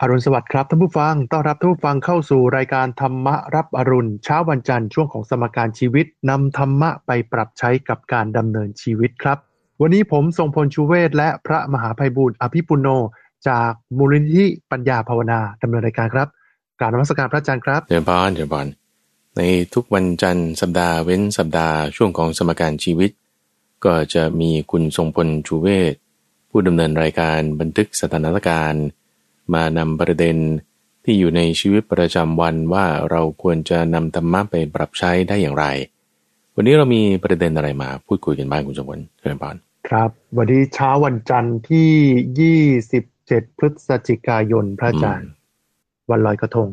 อรุณสวัสดิ์ครับท่านผู้ฟัง ต้อนรับท่านผู้ฟังเข้าสู่รายการธรรมะรับอรุณเช้าวันจันทร์ช่วงของสมการชีวิตนำธรรมะไปปรับใช้กับการดำเนินชีวิตครับ วันนี้ผมทรงพลชูเวศและพระมหาภัยบูรณ์อภิปุโน จากมูลนิธิปัญญาภาวนาดำเนินรายการครับกรารนมัสการพระอาจารย์ครับเจริญพรเจริญพรในทุกวันจันทร์สัปดาห์เว้นสัปดาห์ช่วงของสมการชีวิต ก็จะมีคุณทรงพลชูเวศผู้ดำเนินรายการบันทึกสถานการณ์ มานำประเด็นที่อยู่ในชีวิตประจำวันว่าเราควรจะนำธรรมะไปปรับใช้ได้อย่างไร วันนี้เรามีประเด็นอะไรมาพูดคุยกันบ้างคุณทรงพลเจริญพรครับ วันนี้เช้าวันจันทร์ที่ 27 พฤศจิกายนพระอาจารย์วันลอยกระทง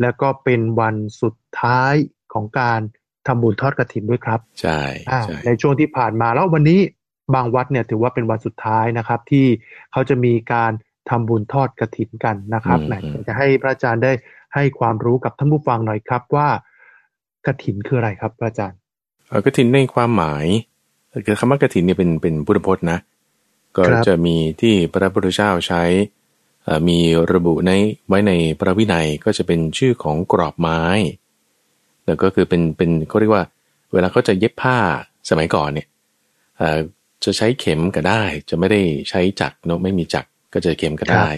แล้วก็เป็นวันสุดท้ายของการทำบุญทอดกระถินด้วยครับ ใช่อ่าใช่ในช่วงที่ผ่านมาแล้ววันนี้บางวัดเนี่ยถือว่าเป็นวันสุดท้ายนะครับ ที่เขาจะมีการ ทำบุญทอดกระถินกันนะครับไหนจะให้พระอาจารย์ได้ให้ความรู้กับท่านผู้ฟังหน่อยครับว่ากระถินคืออะไรครับพระอาจารย์เอ่อกฐินในความหมายคือคำว่ากฐินเนี่ยเป็นเป็นพุทธพจน์นะ ก็ครับจะมีที่พระพุทธเจ้าใช้เอ่อมีระบุในไว้ในพระวินัยก็จะเป็นชื่อของกรอบไม้ แล้วก็คือเป็นเป็นเขาเรียกว่า เวลาเขาจะเย็บผ้าสมัยก่อนเนี่ยเอ่อจะใช้เข็มก็ได้ จะไม่ได้ใช้จักรเนอะไม่มีจักร ก็จะเข็มก็ได้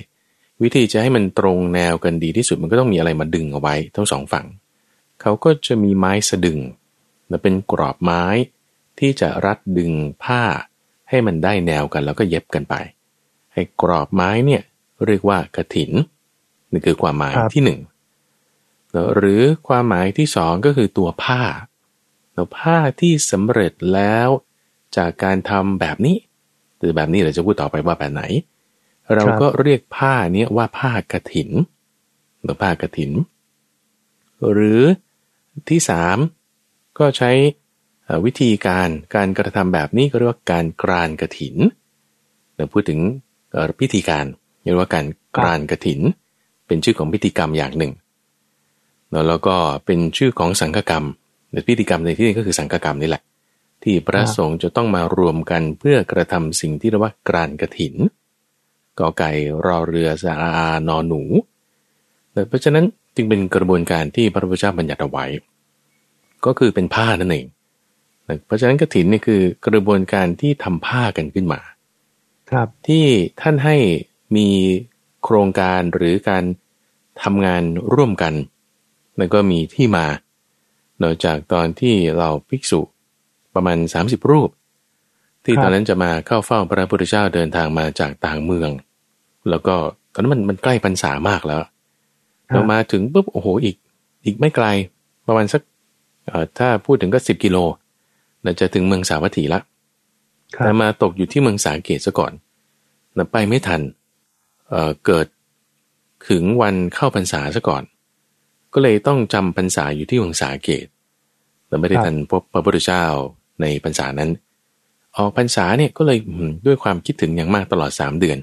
วิธีจะให้มันตรงแนวกันดีที่สุดมันก็ต้องมีอะไรมาดึงเอาไว้ทั้งสองฝั่ง เขาก็จะมีไม้สะดึงและเป็นกรอบไม้ที่จะรัดดึงผ้า ให้มันได้แนวกันแล้วก็เย็บกันไป ให้กรอบไม้เนี่ยเรียกว่ากระถินนี่คือความหมายครับที่หนึ่งแล้วหรือความหมายที่สองก็คือตัวผ้าแล้วผ้าที่สำเร็จแล้วจากการทำแบบนี้หรือแบบนี้เราจะพูดต่อไปว่าแบบไหน เราก็เรียกผ้าเนี้ยว่าผ้ากระถินหรือผ้ากระถิน หรือที่สามก็ใช้วิธีการการกระทำแบบนี้ก็เรียกว่าการกรานกระถินเราพูดถึงพิธีการเรียกว่าการกรานกระถิน เป็นชื่อของพิธีกรรมอย่างหนึ่ง แล้วก็เป็นชื่อของสังฆกรรมแต่พิธีกรรมในที่นี้ก็คือสังฆกรรมนี่แหละ ที่พระสงฆ์จะต้องมารวมกันเพื่อกระทำสิ่งที่เรียกว่ากรานกระถิน กอไก่รอเรือสาอานอหนูเพราะฉะนั้นจึงเป็นกระบวนการที่พระพุทธเจ้าบัญญัติเอาไว้ ก็คือเป็นผ้านั่นเองเพราะฉะนั้นกฐินนี่คือกระบวนการที่ทำผ้ากันขึ้นมา ครับที่ท่านให้มีโครงการหรือการทำงานร่วมกัน แล้วก็มีที่มา นอกจากตอนที่เราภิกษุประมาณ 30 รูป ที่ครับตอนนั้นจะมาเข้าเฝ้าพระพุทธเจ้าเดินทางมาจากต่างเมือง แล้วก็ตอนนั้นมันมันใกล้พรรษามากแล้วเรามาถึงปุ๊บโอ้โหอีก อีกไม่ไกลประมาณสักเอ่อถ้าพูดถึงก็สิบกิโลเราจะถึงเมืองสาวัตถีละครัแต่บมาตกอยู่ที่เมืองสาเกตซะก่อนเราไปไม่ทันเอ่อเกิดถึงวันเข้าพรรษาซะก่อน ก็เลยต้องจำพรรษาอยู่ที่เมืองสาเกตเราไม่ได้ทันพบพระพุทธเจ้าในพรรษานั้นออกพรรษาเนี่ยก็เลยอืมด้วยความคิดถึงอย่างมากตลอดสามเดือน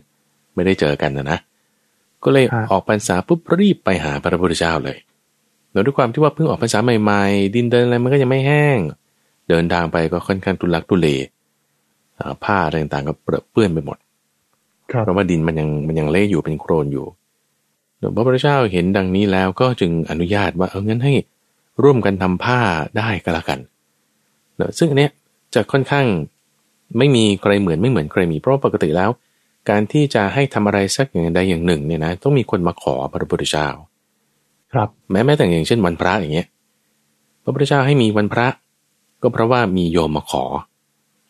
ไม่ได้เจอกันนะนะ ก็เลยครับออกพรรษาปุ๊บรีบไปหาพระพุทธเจ้าเลยแล้วด้วยความที่ว่าเพิ่งออกพรรษาใหม่ๆ ดินเดินอะไรมันก็ยังไม่แห้ง เดินทางไปก็ค่อนข้างทุลักทุเลอ่าผ้าอะไรต่างๆก็เปรอะเปื้อนไปหมดครับเพราะว่าดินมันยังมันยังเละอยู่เป็นโครนอยู่หลวงพระพุทธเจ้าเห็นดังนี้แล้วก็จึงอนุญาตว่าเอองั้นให้ร่วมกันทำผ้าได้ก็แล้วกันเนอะซึ่งอันเนี้ยจะค่อนข้างไม่มีใครเหมือนไม่เหมือนใครมีเพราะว่าปกติแล้ว การที่จะให้ทำอะไรสักอย่างใดอย่างหนึ่งเนี่ยนะต้องมีคนมาขอพระพุทธเจ้า ครับแม้แม้แต่อย่างเช่นวันพระอย่างเงี้ย พระพุทธเจ้าให้มีวันพระ ก็เพราะว่ามีโยมมาขอ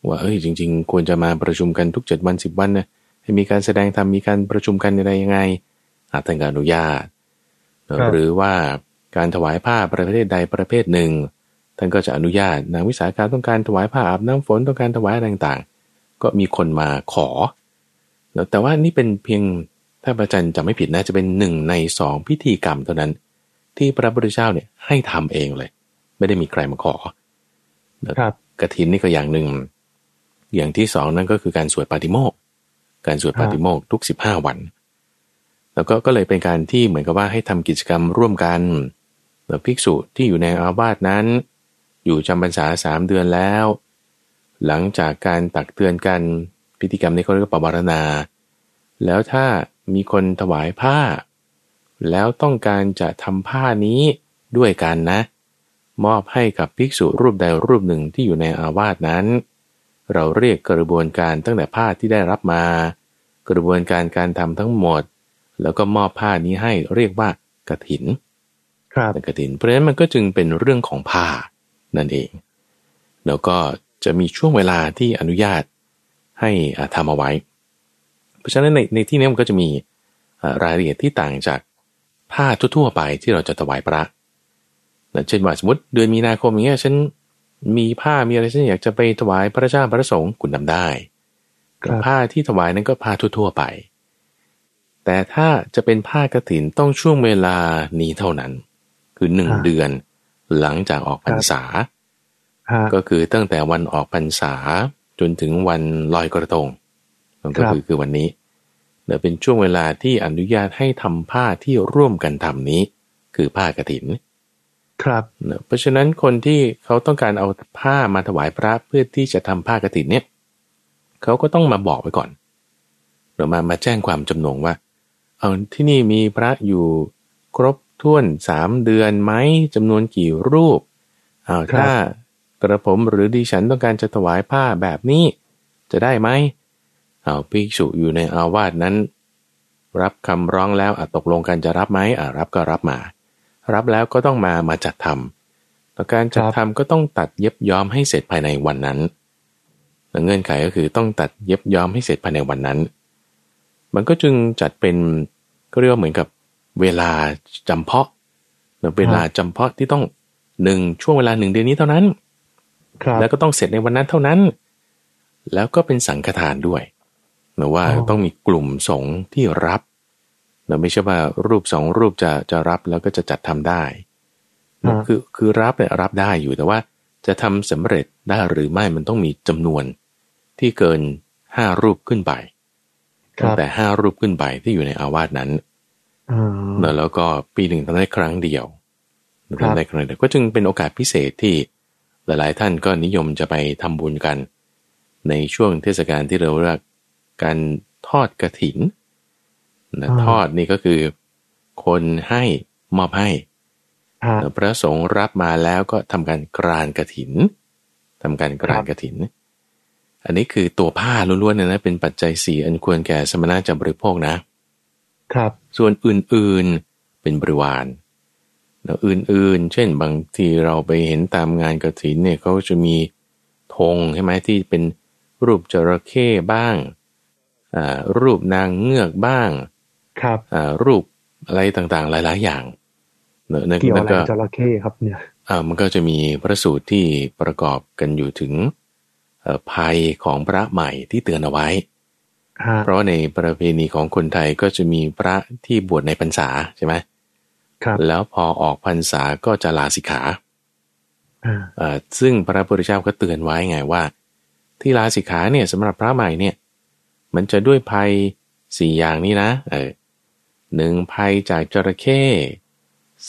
ว่าเอ้ยจริง ๆ ควรจะมาประชุมกันทุกเจ็ดวันสิบวันนะให้มีการแสดงธรรมมีการประชุมกันอะไรยังไงอาท่านก็อนุญาตครับหรือว่าการถวายผ้าประเภทใดประเภทหนึ่งท่านก็จะอนุญาตนางวิสาขาต้องการถวายผ้าอาบน้ำฝนต้องการถวายอะไรต่างๆ ก็มีคนมาขอ แล้วแต่ว่านี่เป็นเพียงถ้าพระอาจารย์จำไม่ผิดนะจะเป็นหนึ่งในสองพิธีกรรมเท่านั้น ที่พระพุทธเจ้าเนี่ยให้ทำเองเลย ไม่ได้มีใครมาขอครับกฐินนี่ก็อย่างหนึ่ง อย่างที่สองนั่นก็คือการสวดปาติโมกข์การสวดครับปาติโมกข์ทุกสิบห้าวัน แล้วก็ก็เลยเป็นการที่เหมือนกับว่าให้ทำกิจกรรมร่วมกันแล้วภิกษุที่อยู่ในอาวาสนั้น อยู่จำพรรษาสามเดือนแล้ว หลังจากการตักเตือนกัน พิธีกรรมนี้เขาเรียกว่าปวารณา แล้วถ้ามีคนถวายผ้า แล้วต้องการจะทำผ้านี้ด้วยกันนะ มอบให้กับภิกษุรูปใดรูปหนึ่งที่อยู่ในอาวาสนั้น เราเรียกกระบวนการตั้งแต่ผ้าที่ได้รับมา กระบวนการการทำทั้งหมด แล้วก็มอบผ้านี้ให้เรียกว่ากระถิน ครับกระถิน เพราะฉะนั้นมันก็จึงเป็นเรื่องของผ้านั่นเอง แล้วก็จะมีช่วงเวลาที่อนุญาต ให้อ่าทำเอาไว้ เพราะฉะนั้นในในที่นี้มันก็จะมีอ่ารายละเอียดที่ต่างจากผ้าทั่วๆไปที่เราจะถวายพระนะเช่นว่าสมมติเดือนมีนาคมอย่างเงี้ยฉันมีผ้ามีอะไรฉันอยากจะไปถวายพระเจ้าพระสงฆ์คุณทำได้ครับผ้าที่ถวายนั้นก็ผ้าทั่วๆไป แต่ถ้าจะเป็นผ้ากฐินต้องช่วงเวลานี้เท่านั้น คือหนึ่งอ่าเดือนหลังจากออกพรรษาฮะก็คือตั้งแต่วันออกพรรษา จนถึงวันลอยกระทงมันก็ครับคือคือวันนี้เดี๋ยวเป็นช่วงเวลาที่อนุญาตให้ทำผ้าที่ร่วมกันทำนี้ คือผ้ากฐิน ครับนะเพราะฉะนั้นคนที่เขาต้องการเอาผ้ามาถวายพระเพื่อที่จะทำผ้ากฐินเนี่ยเขาก็ต้องมาบอกไว้ก่อนหรือมามาแจ้งความจำนงว่า เอาที่นี่มีพระอยู่ครบถ้วนสามเดือนไหมจำนวนกี่รูปเอาครับถ้า กระผมหรือดิฉันต้องการจะถวายผ้าแบบนี้ จะได้ไหมเอาภิกษุอยู่ในอาวาสนั้น รับคำร้องแล้วอะตกลงกันจะรับไหมอะรับก็รับมา รับแล้วก็ต้องมามาจัดทำแต่การจัดทำก็ต้องตัดเย็บย้อมให้เสร็จภายในวันนั้นเงื่อนไขก็คือต้องตัดเย็บย้อมให้เสร็จภายในวันนั้น มันก็จึงจัดเป็นก็เรียกว่าเหมือนกับเวลาจำเพาะหรือเวลาจำเพาะที่ต้องหนึ่งช่วงเวลาหนึ่งเดือนนี้เท่านั้น แล้วก็ต้องเสร็จในวันนั้นเท่านั้น แล้วก็เป็นสังฆทานด้วยนะว่าอ๋อต้องมีกลุ่มสงฆ์ที่รับนะไม่ใช่ว่ารูปสองรูปจะจะรับแล้วก็จะจัดทำได้นะคือคือรับเนี่ยรับได้อยู่แต่ว่าจะทำสำเร็จได้หรือไม่มันต้องมีจำนวนที่เกินห้ารูปขึ้นไปครัตั้งบแต่ห้ารูปขึ้นไปที่อยู่ในอาวาสนั้นอ่านะแล้วก็ปีหนึ่งทำได้ครั้งเดียวครับทำได้ครั้งเดียวก็จึงเป็นโอกาสพิเศษที่ หลายๆท่านก็นิยมจะไปทำบุญกัน ในช่วงเทศกาลที่เราเรียกการทอดกระถินนะทอดนี่ก็คือ คนให้มอบให้ฮะพระสงฆ์รับมาแล้วก็ทำการกรานกระถินทำการกรานกระถิน อันนี้คือตัวผ้าล้วนๆเนยนะเป็นปัจจัยสี่อันควรแก่สมณะจะบริโภคนะ ครับส่วนอื่นๆเป็นบริวาร แล้วอื่นๆ เช่นบางทีเราไปเห็นตามงานกระถินเนี่ยเขาจะมีธงใช่ไหมที่เป็นรูปจระเข้บ้างอ่ารูปนางเงือกบ้าง ครับอ่ารูปอะไรต่างๆ หลาย ๆ อย่างเนอะนั่นเกี่ยวนั่อะนไรก็กับจระเข้ครับเนี่ยอ่ามันก็จะมีพระสูตรที่ประกอบกันอยู่ถึงเอ่อภัยของพระใหม่ที่เตือนเอาไว้ฮะเพราะว่าในประเพณีของคนไทยก็จะมีพระที่บวชในพรรษาใช่ไหมครับ แล้วพอออกพรรษาก็จะลาสิกขาอ่าเอ่อซึ่งพระพุทธเจ้าก็เตือนไว้ไงว่า ที่ลาสิกขาเนี่ยสำหรับพระใหม่เนี่ย มันจะด้วยภัยสี่อย่างนี้นะเออหนึ่งภัยจากจระเข้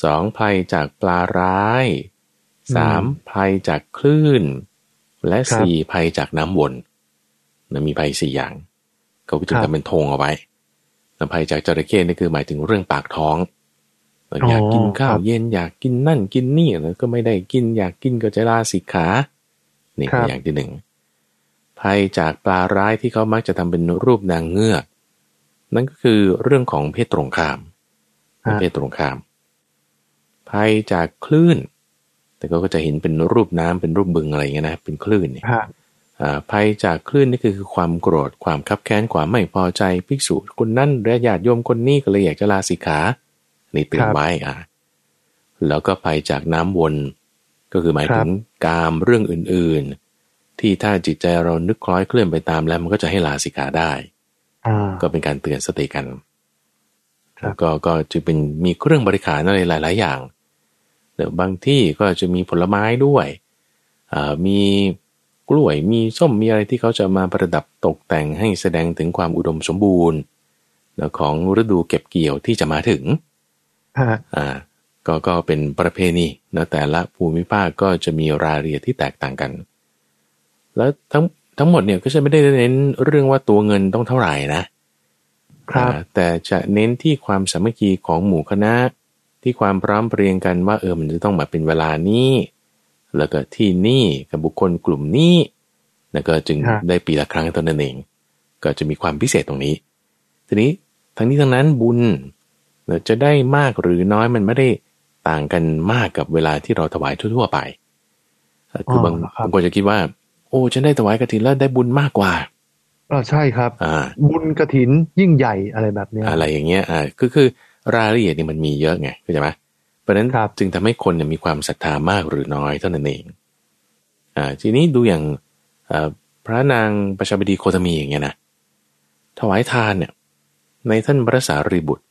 สองภัยจากปลาร้ายสามภัยจากคลื่น และสี่ภัยจากน้ำวนนะมีภัยสี่อย่าง เขาก็จะทำเป็นธงเอาไว้แล้วภัยจากจระเข้นี่คือหมายถึงเรื่องปากท้อง อยากกินข้าวเย็นอยากกินนั่นกินนี่แล้วก็ไม่ได้กินอยากกินก็จะลาสิกขา นี่ครัคือบอย่างที่หนึ่งภัยจากปลาร้ายที่เขามักจะทำเป็นรูปนางเงือก นั่นก็คือเรื่องของเพศตรงข้ามฮะเพศตรงข้าม ภัยจากคลื่น แต่เขาก็จะเห็นเป็นรูปน้ำเป็นรูปบึงอะไรอย่างเงี้ยนะ เป็นคลื่นเนี่ยฮะอ่าภัยจากคลื่นนี่คือคือความโกรธ ความคับแค้น ความไม่พอใจ ภิกษุคนนั่นและญาติโยมคนนี้ก็เลยอยากจะลาสิกขา นี่เตือนไว้อ่าแล้วก็ภัยจากน้ำวน ก็คือหมายถึงกามเรื่องอื่นๆ ที่ถ้าจิตใจเรานึกคล้อยเคลื่อนไปตามแล้วมันก็จะให้ลาสิกขาได้อ่าก็เป็นการเตือนสติกันครับก็ก็จะเป็นมีเครื่องบริการอะไรหลาย ๆ อย่างเดี๋ยวบางที่ก็จะมีผลไม้ด้วยอ่ามีกล้วยมีส้มมีอะไรที่เขาจะมาประดับตกแต่งให้แสดงถึงความอุดมสมบูรณ์แล้วของฤดูเก็บเกี่ยวที่จะมาถึงฮะ อ่าก็ก็เป็นประเพณีนะแต่ละภูมิภาคก็จะมีรายละเอียดที่แตกต่างกัน แล้วทั้งทั้งหมดเนี่ยก็จะไม่ได้เน้นเรื่องว่าตัวเงินต้องเท่าไหร่นะครับอ่าแต่จะเน้นที่ความสามัคคีของหมู่คณะ ที่ความพร้อมเพรียงกันว่าเออมันจะต้องมาเป็นเวลานี้ แล้วก็ที่นี่กับบุคคลกลุ่มนี้แล้วก็จึงครับได้ปีละครั้งเท่านั้นเองก็จะมีความพิเศษตรงนี้ ทีนี้ทั้งนี้ทั้งนั้นบุญ เอ่อจะได้มากหรือน้อยมันไม่ได้ต่างกันมากกับเวลาที่เราถวายทั่ว ๆ ไปเอ่อคืออบางครับบางคนจะคิดว่า โอ้ฉันได้ถวายกฐินแล้วได้บุญมากกว่าอ่าใช่ครับ อ่า บุญกระถินยิ่งใหญ่อะไรแบบเนี้ยอะไรอย่างเงี้ยอ่าคือคือรายละเอียดเนี่ยมันมีเยอะไงเข้าใจไหมเพราะฉะนั้นครับจึงทำให้คนเนี่ยมีความศรัทธามากหรือน้อยเท่านั้นเองอ่าทีนี้ดูอย่างเอ่อพระนางประชาบดีโคตมีอย่างเงี้ยนะถวายทานเนี่ย ในท่านพระสารีบุตร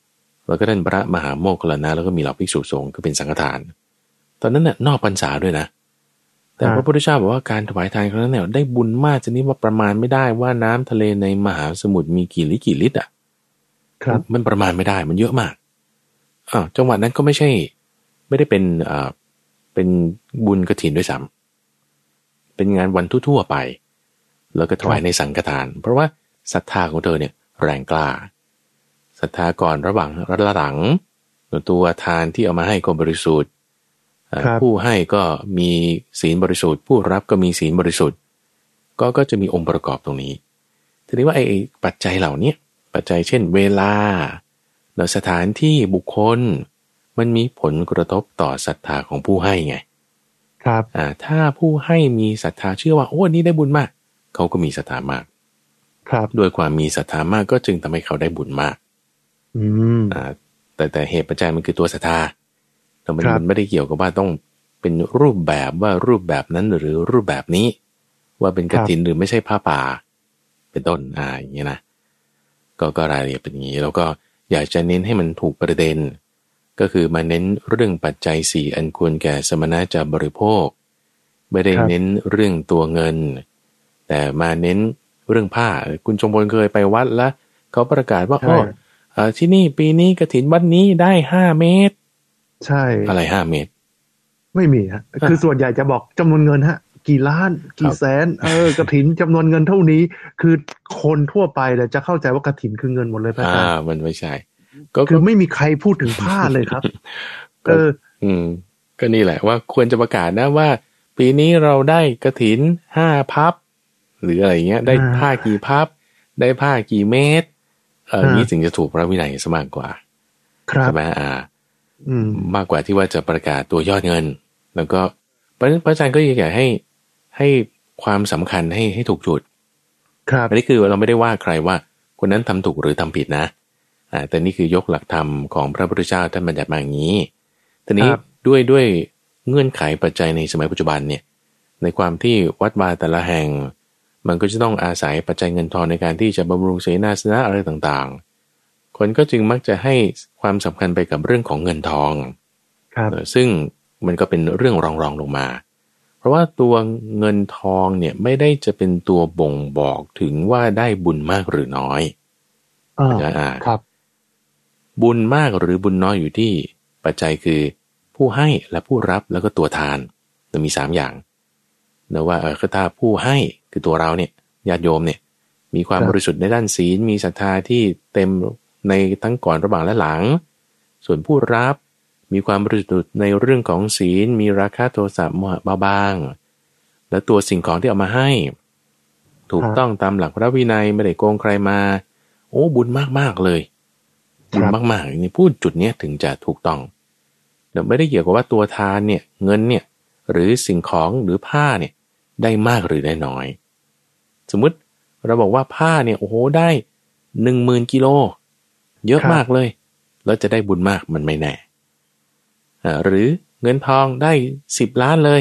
แล้วก็ท่านพระมหาโมคคลลานะแล้วก็มีเหล่าภิกษุสงฆ์ก็เป็นสังฆทาน ตอนนั้นน่ะนอกพรรษาด้วยนะ แต่ครับพระพุทธเจ้าบอกว่าการถวายทานครั้งนั้นเนี่ยได้บุญมากจนนี้ว่าประมาณไม่ได้ว่าน้ำทะเลในมหาสมุทรมีกี่ลิตรกี่ลิตรอะ ครับ มันประมาณไม่ได้มันเยอะมากอ้าวจังหวัดนั้นก็ไม่ใช่ ไม่ได้เป็นอ่าเป็นบุญกระถินด้วยซ้ำเป็นงานวันทั่วๆไป แล้วก็ถวายในสังฆทาน เพราะว่าศรัทธาของเธอเนี่ยแรงกล้า ศรัทธาก่อนระหว่างระหลัง ตัวทานที่เอามาให้ก็บริสุทธิ์เอ่อครับผู้ให้ก็มีศีลบริสุทธิ์ ผู้รับก็มีศีลบริสุทธิ์ ก็ก็จะมีองค์ประกอบตรงนี้ทีนี้ว่าไอ้ไอ้ปัจจัยเหล่านี้ปัจจัยเช่น เวลาแล้วสถานที่บุคคล มันมีผลกระทบต่อศรัทธาของผู้ให้ไง ครับอ่าถ้าผู้ให้มีศรัทธาเชื่อว่าโอ้นี่ได้บุญมาก เขาก็มีศรัทธามาก ครับด้วยความมีศรัทธามากก็จึงทำให้เขาได้บุญมาก อืมอ่า แต่แต่เหตุปัจจัยมันคือตัวศรัทธาแต่มันครับมันไม่ได้เกี่ยวกับว่าต้องเป็นรูปแบบว่ารูปแบบนั้นหรือรูปแบบนี้ ว่าเป็นกฐินหรือไม่ใช่ผ้าป่า เป็นต้นอ่าอย่างเงี้ยนะก็ก็รายละเอียดเป็นอย่างนี้ แล้วก็อยากจะเน้นให้มันถูกประเด็น ก็คือมาเน้นเรื่องปัจจัยสี่อันควรแก่สมณะจะบริโภค ไม่ได้ครับเน้นเรื่องตัวเงิน แต่มาเน้นเรื่องผ้าคุณชมพลเคยไปวัดแล้วเขาประกาศว่าใช่อ๋อ เอ่อที่นี่ปีนี้กระถินวัดนี้ได้ห้าเมตร ใช่ อะไรห้าเมตร ไม่มีฮะคือส่วนใหญ่จะบอกจำนวนเงินฮะ กี่ล้าน กี่แสน เออกระถินจำนวนเงินเท่านี้ คือคนทั่วไปเลยจะเข้าใจว่ากระถินคือเงินหมดเลยพระอาอ่าจารย์มันไม่ใช่ ก็คือไม่มีใครพูดถึงผ้าเลยครับ เออ อืม ก็นี่แหละว่าควรจะประกาศนะว่า ปีนี้เราได้กระถินห้าพับ หรืออะไรเงี้ย ได้อ่าผ้ากี่พับ ได้ผ้ากี่เมตร เอออ่านี้ถึงจะถูกพระวินัยซะมากกว่าครับใช่ไหมอ่าอืมมากกว่าที่ว่าจะประกาศตัวยอดเงิน แล้วก็พระพระอาจารย์ก็อยากให้ให้ความสำคัญให้ให้ถูกจุด ครับอันนี้คือเราไม่ได้ว่าใครว่าคนนั้นทำถูกหรือทำผิดนะอ่าแต่นี่คือยกหลักธรรมของพระพุทธเจ้าท่านบัญญัติมาอย่างนี้ ทีนี้ครับด้วยด้วยเงื่อนไขปัจจัยในสมัยปัจจุบันเนี่ย ในความที่วัดวาแต่ละแห่ง มันก็จะต้องอาศัยปัจจัยเงินทองในการที่จะบำรุงเสนาสนะอะไรต่างๆ คนก็จึงมักจะให้ความสำคัญไปกับเรื่องของเงินทองครับเออซึ่งมันก็เป็นเรื่องรองรองๆลงมา เพราะว่าตัวเงินทองเนี่ยไม่ได้จะเป็นตัวบ่งบอกถึงว่าได้บุญมากหรือน้อยอ่าอ่าครับ บุญมากหรือบุญน้อยอยู่ที่ ปัจจัยคือผู้ให้และผู้รับแล้วก็ตัวทาน จะมีสามอย่างนะว่าเออถ้าผู้ให้ คือตัวเราเนี่ยญาติโยมเนี่ยมีความครับบริสุทธิ์ในด้านศีล มีศรัทธาที่เต็มในทั้งก่อนระหว่างและหลัง ส่วนผู้รับมีความบริสุทธิ์ในเรื่องของศีล มีราคะโทสะโมหะเบาบาง และตัวสิ่งของที่เอามาให้ ถูกครับต้องตามหลักพระวินัยไม่ได้โกงใครมา โอ้บุญมากๆเลยบุญครับมากๆนี่พูดจุดเนี้ยถึงจะถูกต้องเดี๋ยวไม่ได้เกี่ยวกับว่าตัวทานเนี่ยเงินเนี่ยหรือสิ่งของหรือผ้าเนี่ยได้มากหรือได้น้อย สมมุติเราบอกว่าผ้าเนี่ยโอ้โหได้หนึ่งหมื่นกิโล เยอะครับมากเลย แล้วจะได้บุญมากมันไม่แน่อ่าหรือเงินทองได้สิบล้านเลย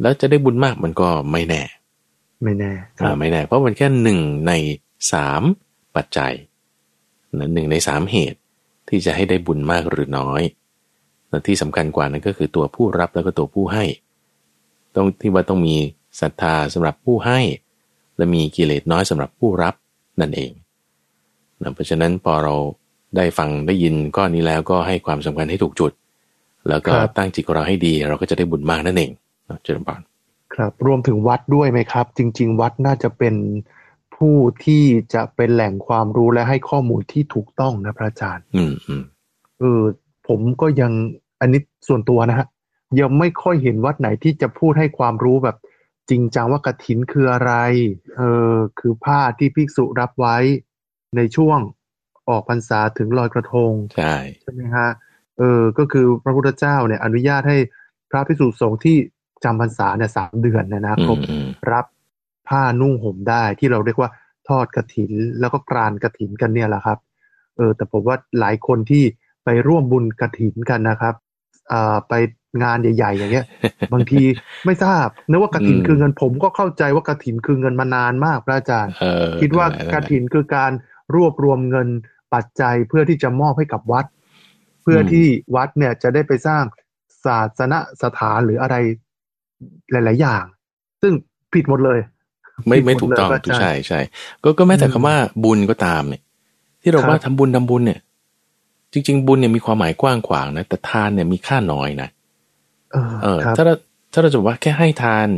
แล้วจะได้บุญมากมันก็ไม่แน่ ไม่แน่คอ่ารับไม่แน่ เพราะมันแค่หนึ่งในสามปัจจัยนะหนึ่งในสามเหตุที่จะให้ได้บุญมากหรือน้อยและที่สำคัญกว่านั้นก็คือตัวผู้รับแล้วก็ตัวผู้ให้ ต้องที่ว่าต้องมีศรัทธาสำหรับผู้ให้ และมีกิเลสน้อยสำหรับผู้รับนั่นเองนะเพราะฉะนั้นพอเราได้ฟังได้ยินก้อนนี้แล้วก็ให้ความสำคัญให้ถูกจุด แล้วก็ครับตั้งจิตของเราให้ดี เราก็จะได้บุญมากนั่นเองนะเจริญพรครับรวมถึงวัดด้วยไหมครับ จริง ๆ วัดน่าจะเป็นผู้ที่จะเป็นแหล่งความรู้และให้ข้อมูลที่ถูกต้องนะพระอาจารย์ อืมอืมเออผมก็ยังอันนี้ส่วนตัวนะฮะยังไม่ค่อยเห็นวัดไหนที่จะพูดให้ความรู้แบบ จริงจังว่ากฐินคืออะไร เออ คือผ้าที่ภิกษุรับไว้ในช่วงออกพรรษาถึงลอยกระทง ใช่ใช่ไหมฮะ เออ ก็คือพระพุทธเจ้าเนี่ย อนุญาตให้พระภิกษุสงฆ์ที่จำพรรษาเนี่ยสามเดือนเนยนะอืครบมอืมรับผ้านุ่งห่มได้ที่เราเรียกว่าทอดกระถิน แล้วก็กรานกระถินกันเนี่ยแหละครับ เออ แต่ผมว่าหลายคนที่ไปร่วมบุญกระถินกันนะครับ อ่า ไป งานใหญ่ๆ อย่างเงี้ย บางทีไม่ทราบนึกว่ากระถินคือเงินผมก็เข้าใจว่ากระถินคือเงินมานานมากพระอาจารย์เออคิดว่านั่นแหละกฐินคือการรวบรวมเงินปัจจัยเพื่อที่จะมอบให้กับวัด เพื่อที่วัดเนี่ยจะได้ไปสร้างศาสนสถานหรืออะไรหลาย ๆ อย่าง ซึ่งผิดหมดเลย ไม่ไม่ผิดหดถูกต้องเลยพระาถูกจารย์ใช่ใช่ก็ก็แม้แต่อืมคำว่าบุญก็ตามเนี่ย ที่เราครับว่าทำบุญทำบุญเนี่ย จริง ๆ บุญเนี่ยมีความหมายกว้างขวางนะแต่ทานเนี่ยมีค่าน้อยนะ เออเออครับถ้าเราถ้าเราจะบอกว่าแค่ให้ทาน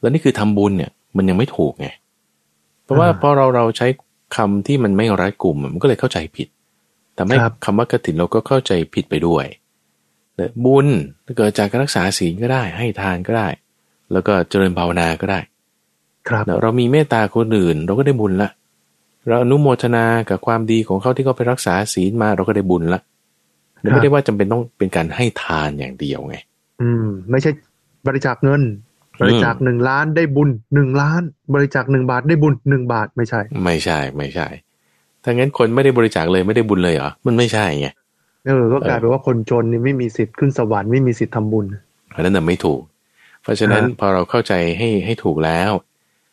แล้วนี่คือทำบุญเนี่ย มันยังไม่ถูกไง เพราะว่าอ่าพอเราเราใช้คำที่มันไม่รัดกลุ่มมันก็เลยเข้าใจผิดทำให้ครับคำว่ากฐินเราก็เข้าใจผิดไปด้วยเนี่ยบุญเกิดจากการรักษาศีลก็ได้ ให้ทานก็ได้ แล้วก็เจริญภาวนาก็ได้ ครับเนี่ยเรามีเมตตาคนอื่น เราก็ได้บุญละ เราอนุโมทนากับความดีของเขาที่เขาไปรักษาศีลมาเราก็ได้บุญละแต่ไม่ได้ว่าจำเป็นต้องเป็นการให้ทานอย่างเดียวไง อืม ไม่ใช่บริจาคเงิน บริจาคหนึ่งล้านได้บุญหนึ่งล้าน บริจาคหนึ่งบาทได้บุญหนึ่งบาทไม่ใช่ ไม่ใช่ไม่ใช่ถ้างั้นคนไม่ได้บริจาคเลยไม่ได้บุญเลยเหรอมันไม่ใช่ไงเออก็กลายเป็นว่าคนจนนี่ไม่มีสิทธิ์ขึ้นสวรรค์ไม่มีสิทธิ์ทำบุญอันนั้นน่ะไม่ถูก เพราะฉะนั้นฮะพอเราเข้าใจให้ให้ถูกแล้ว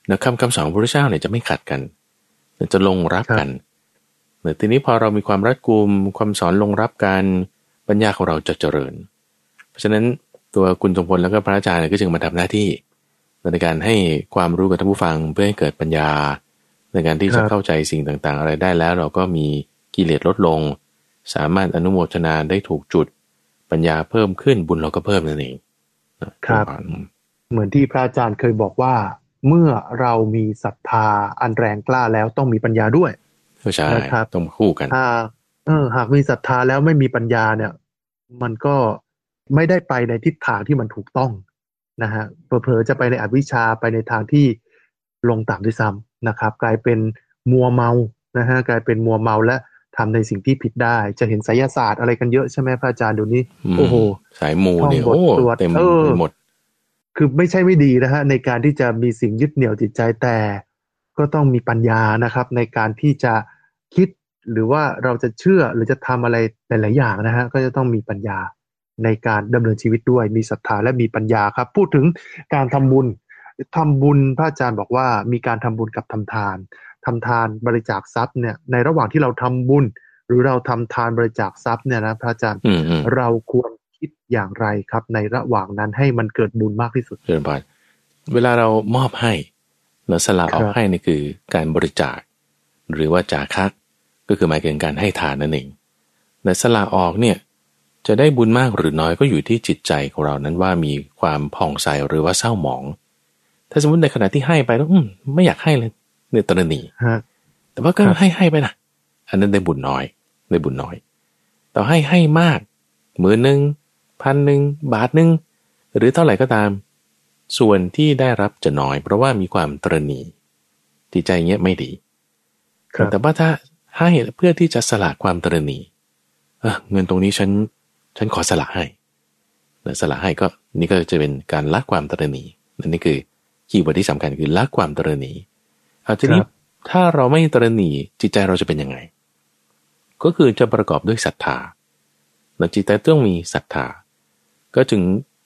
นะคำคำสอนของพระพุทธเจ้าเนี่ยจะไม่ขัดกันจะลงรับกันเนี่ยทีนี้พอเรามีความรัดกุมความสอนลงรับกันปัญญาของเราจะเจริญ เพราะฉะนั้น ตัวคุณสมพลแล้วก็พระอาจารย์เนี่ยก็จึงมาทำหน้าที่ในการให้ความรู้กับท่านผู้ฟังเพื่อให้เกิดปัญญา ในการที่ครัจะบเข้าใจสิ่งต่างๆ อะไรได้แล้ว เราก็มีกิเลสลดลง สามารถอนุโมทนาได้ถูกจุด ปัญญาเพิ่มขึ้นบุญเราก็เพิ่มนั่นเองนะครับอืมเหมือนที่พระอาจารย์เคยบอกว่า เมื่อเรามีศรัทธาอันแรงกล้าแล้วต้องมีปัญญาด้วยใช่นะครับต้องคู่กันหากเออหากมีศรัทธาแล้วไม่มีปัญญาเนี่ย มันก็ ไม่ได้ไปในทิศทางที่มันถูกต้องนะฮะเผลอๆจะไปในอวิชชาไปในทางที่ลงต่ำด้วยซ้ำนะครับ กลายเป็นมัวเมานะฮะกลายเป็นมัวเมาและทำในสิ่งที่ผิดได้ จะเห็นไสยศาสตร์อะไรกันเยอะใช่ไหมพระอาจารย์เดี๋ยวนี้อืมโอ้โห สายมูเนี่ยท่องบทโอ้สวดเต็มเออไปหมด คือไม่ใช่ไม่ดีนะฮะในการที่จะมีสิ่งยึดเหนี่ยวจิตใจแต่ ก็ต้องมีปัญญานะครับ ในการที่จะคิดหรือว่าเราจะเชื่อหรือจะทำอะไรหลาย ๆ อย่างนะฮะก็จะต้องมีปัญญา ในการดำเนินชีวิตด้วย มีศรัทธาและมีปัญญาครับ พูดถึงการทำบุญทำบุญพระอาจารย์บอกว่ามีการทำบุญกับทำทานทำทานบริจาคทรัพย์เนี่ยในระหว่างที่เราทำบุญ หรือเราทำทานบริจาคทรัพย์เนี่ยนะพระอาจารย์อืมอืมเราควรคิดอย่างไรครับ ในระหว่างนั้นให้มันเกิดบุญมากที่สุดเชิญพรเวลาเรามอบให้เราสละออกครับให้นี่คือการบริจาค หรือว่าจาคักก็คือหมายถึงการให้ทานนั่นเองแต่สละออกเนี่ย จะได้บุญมากหรือน้อยก็อยู่ที่จิตใจของเรานั้นว่ามีความผ่องใสหรือว่าเศร้าหมอง ถ้าสมมติในขณะที่ให้ไปแล้วอืมไม่อยากให้เลยเนี่ยตระหนีฮะแต่ว่าก็ครับให้ให้ไปนะอันนั้นได้บุญน้อยได้บุญน้อย ต่อให้ให้มากหมื่นหนึ่งพันหนึ่งบาทหนึ่งหรือเท่าไหร่ก็ตาม ส่วนที่ได้รับจะน้อย เพราะว่ามีความตระหนี่จิตใจเงี้ยไม่ดีครับแต่ว่าถ้าให้เพื่อที่จะสละความตระหนี่เออเงินตรงนี้ฉัน ฉันขอสละให้แล้วสละให้ก็นี่ก็จะเป็นการละความตระหนี่นั่นนี่คือ keyword ที่สำคัญคือละความตระหนี่เอาทีนี้ครับถ้าเราไม่ตระหนี่จิตใจเราจะเป็นยังไง ก็คือจะประกอบด้วยศรัทธาแล้วจิตใจต้องมีศรัทธา ก็จึง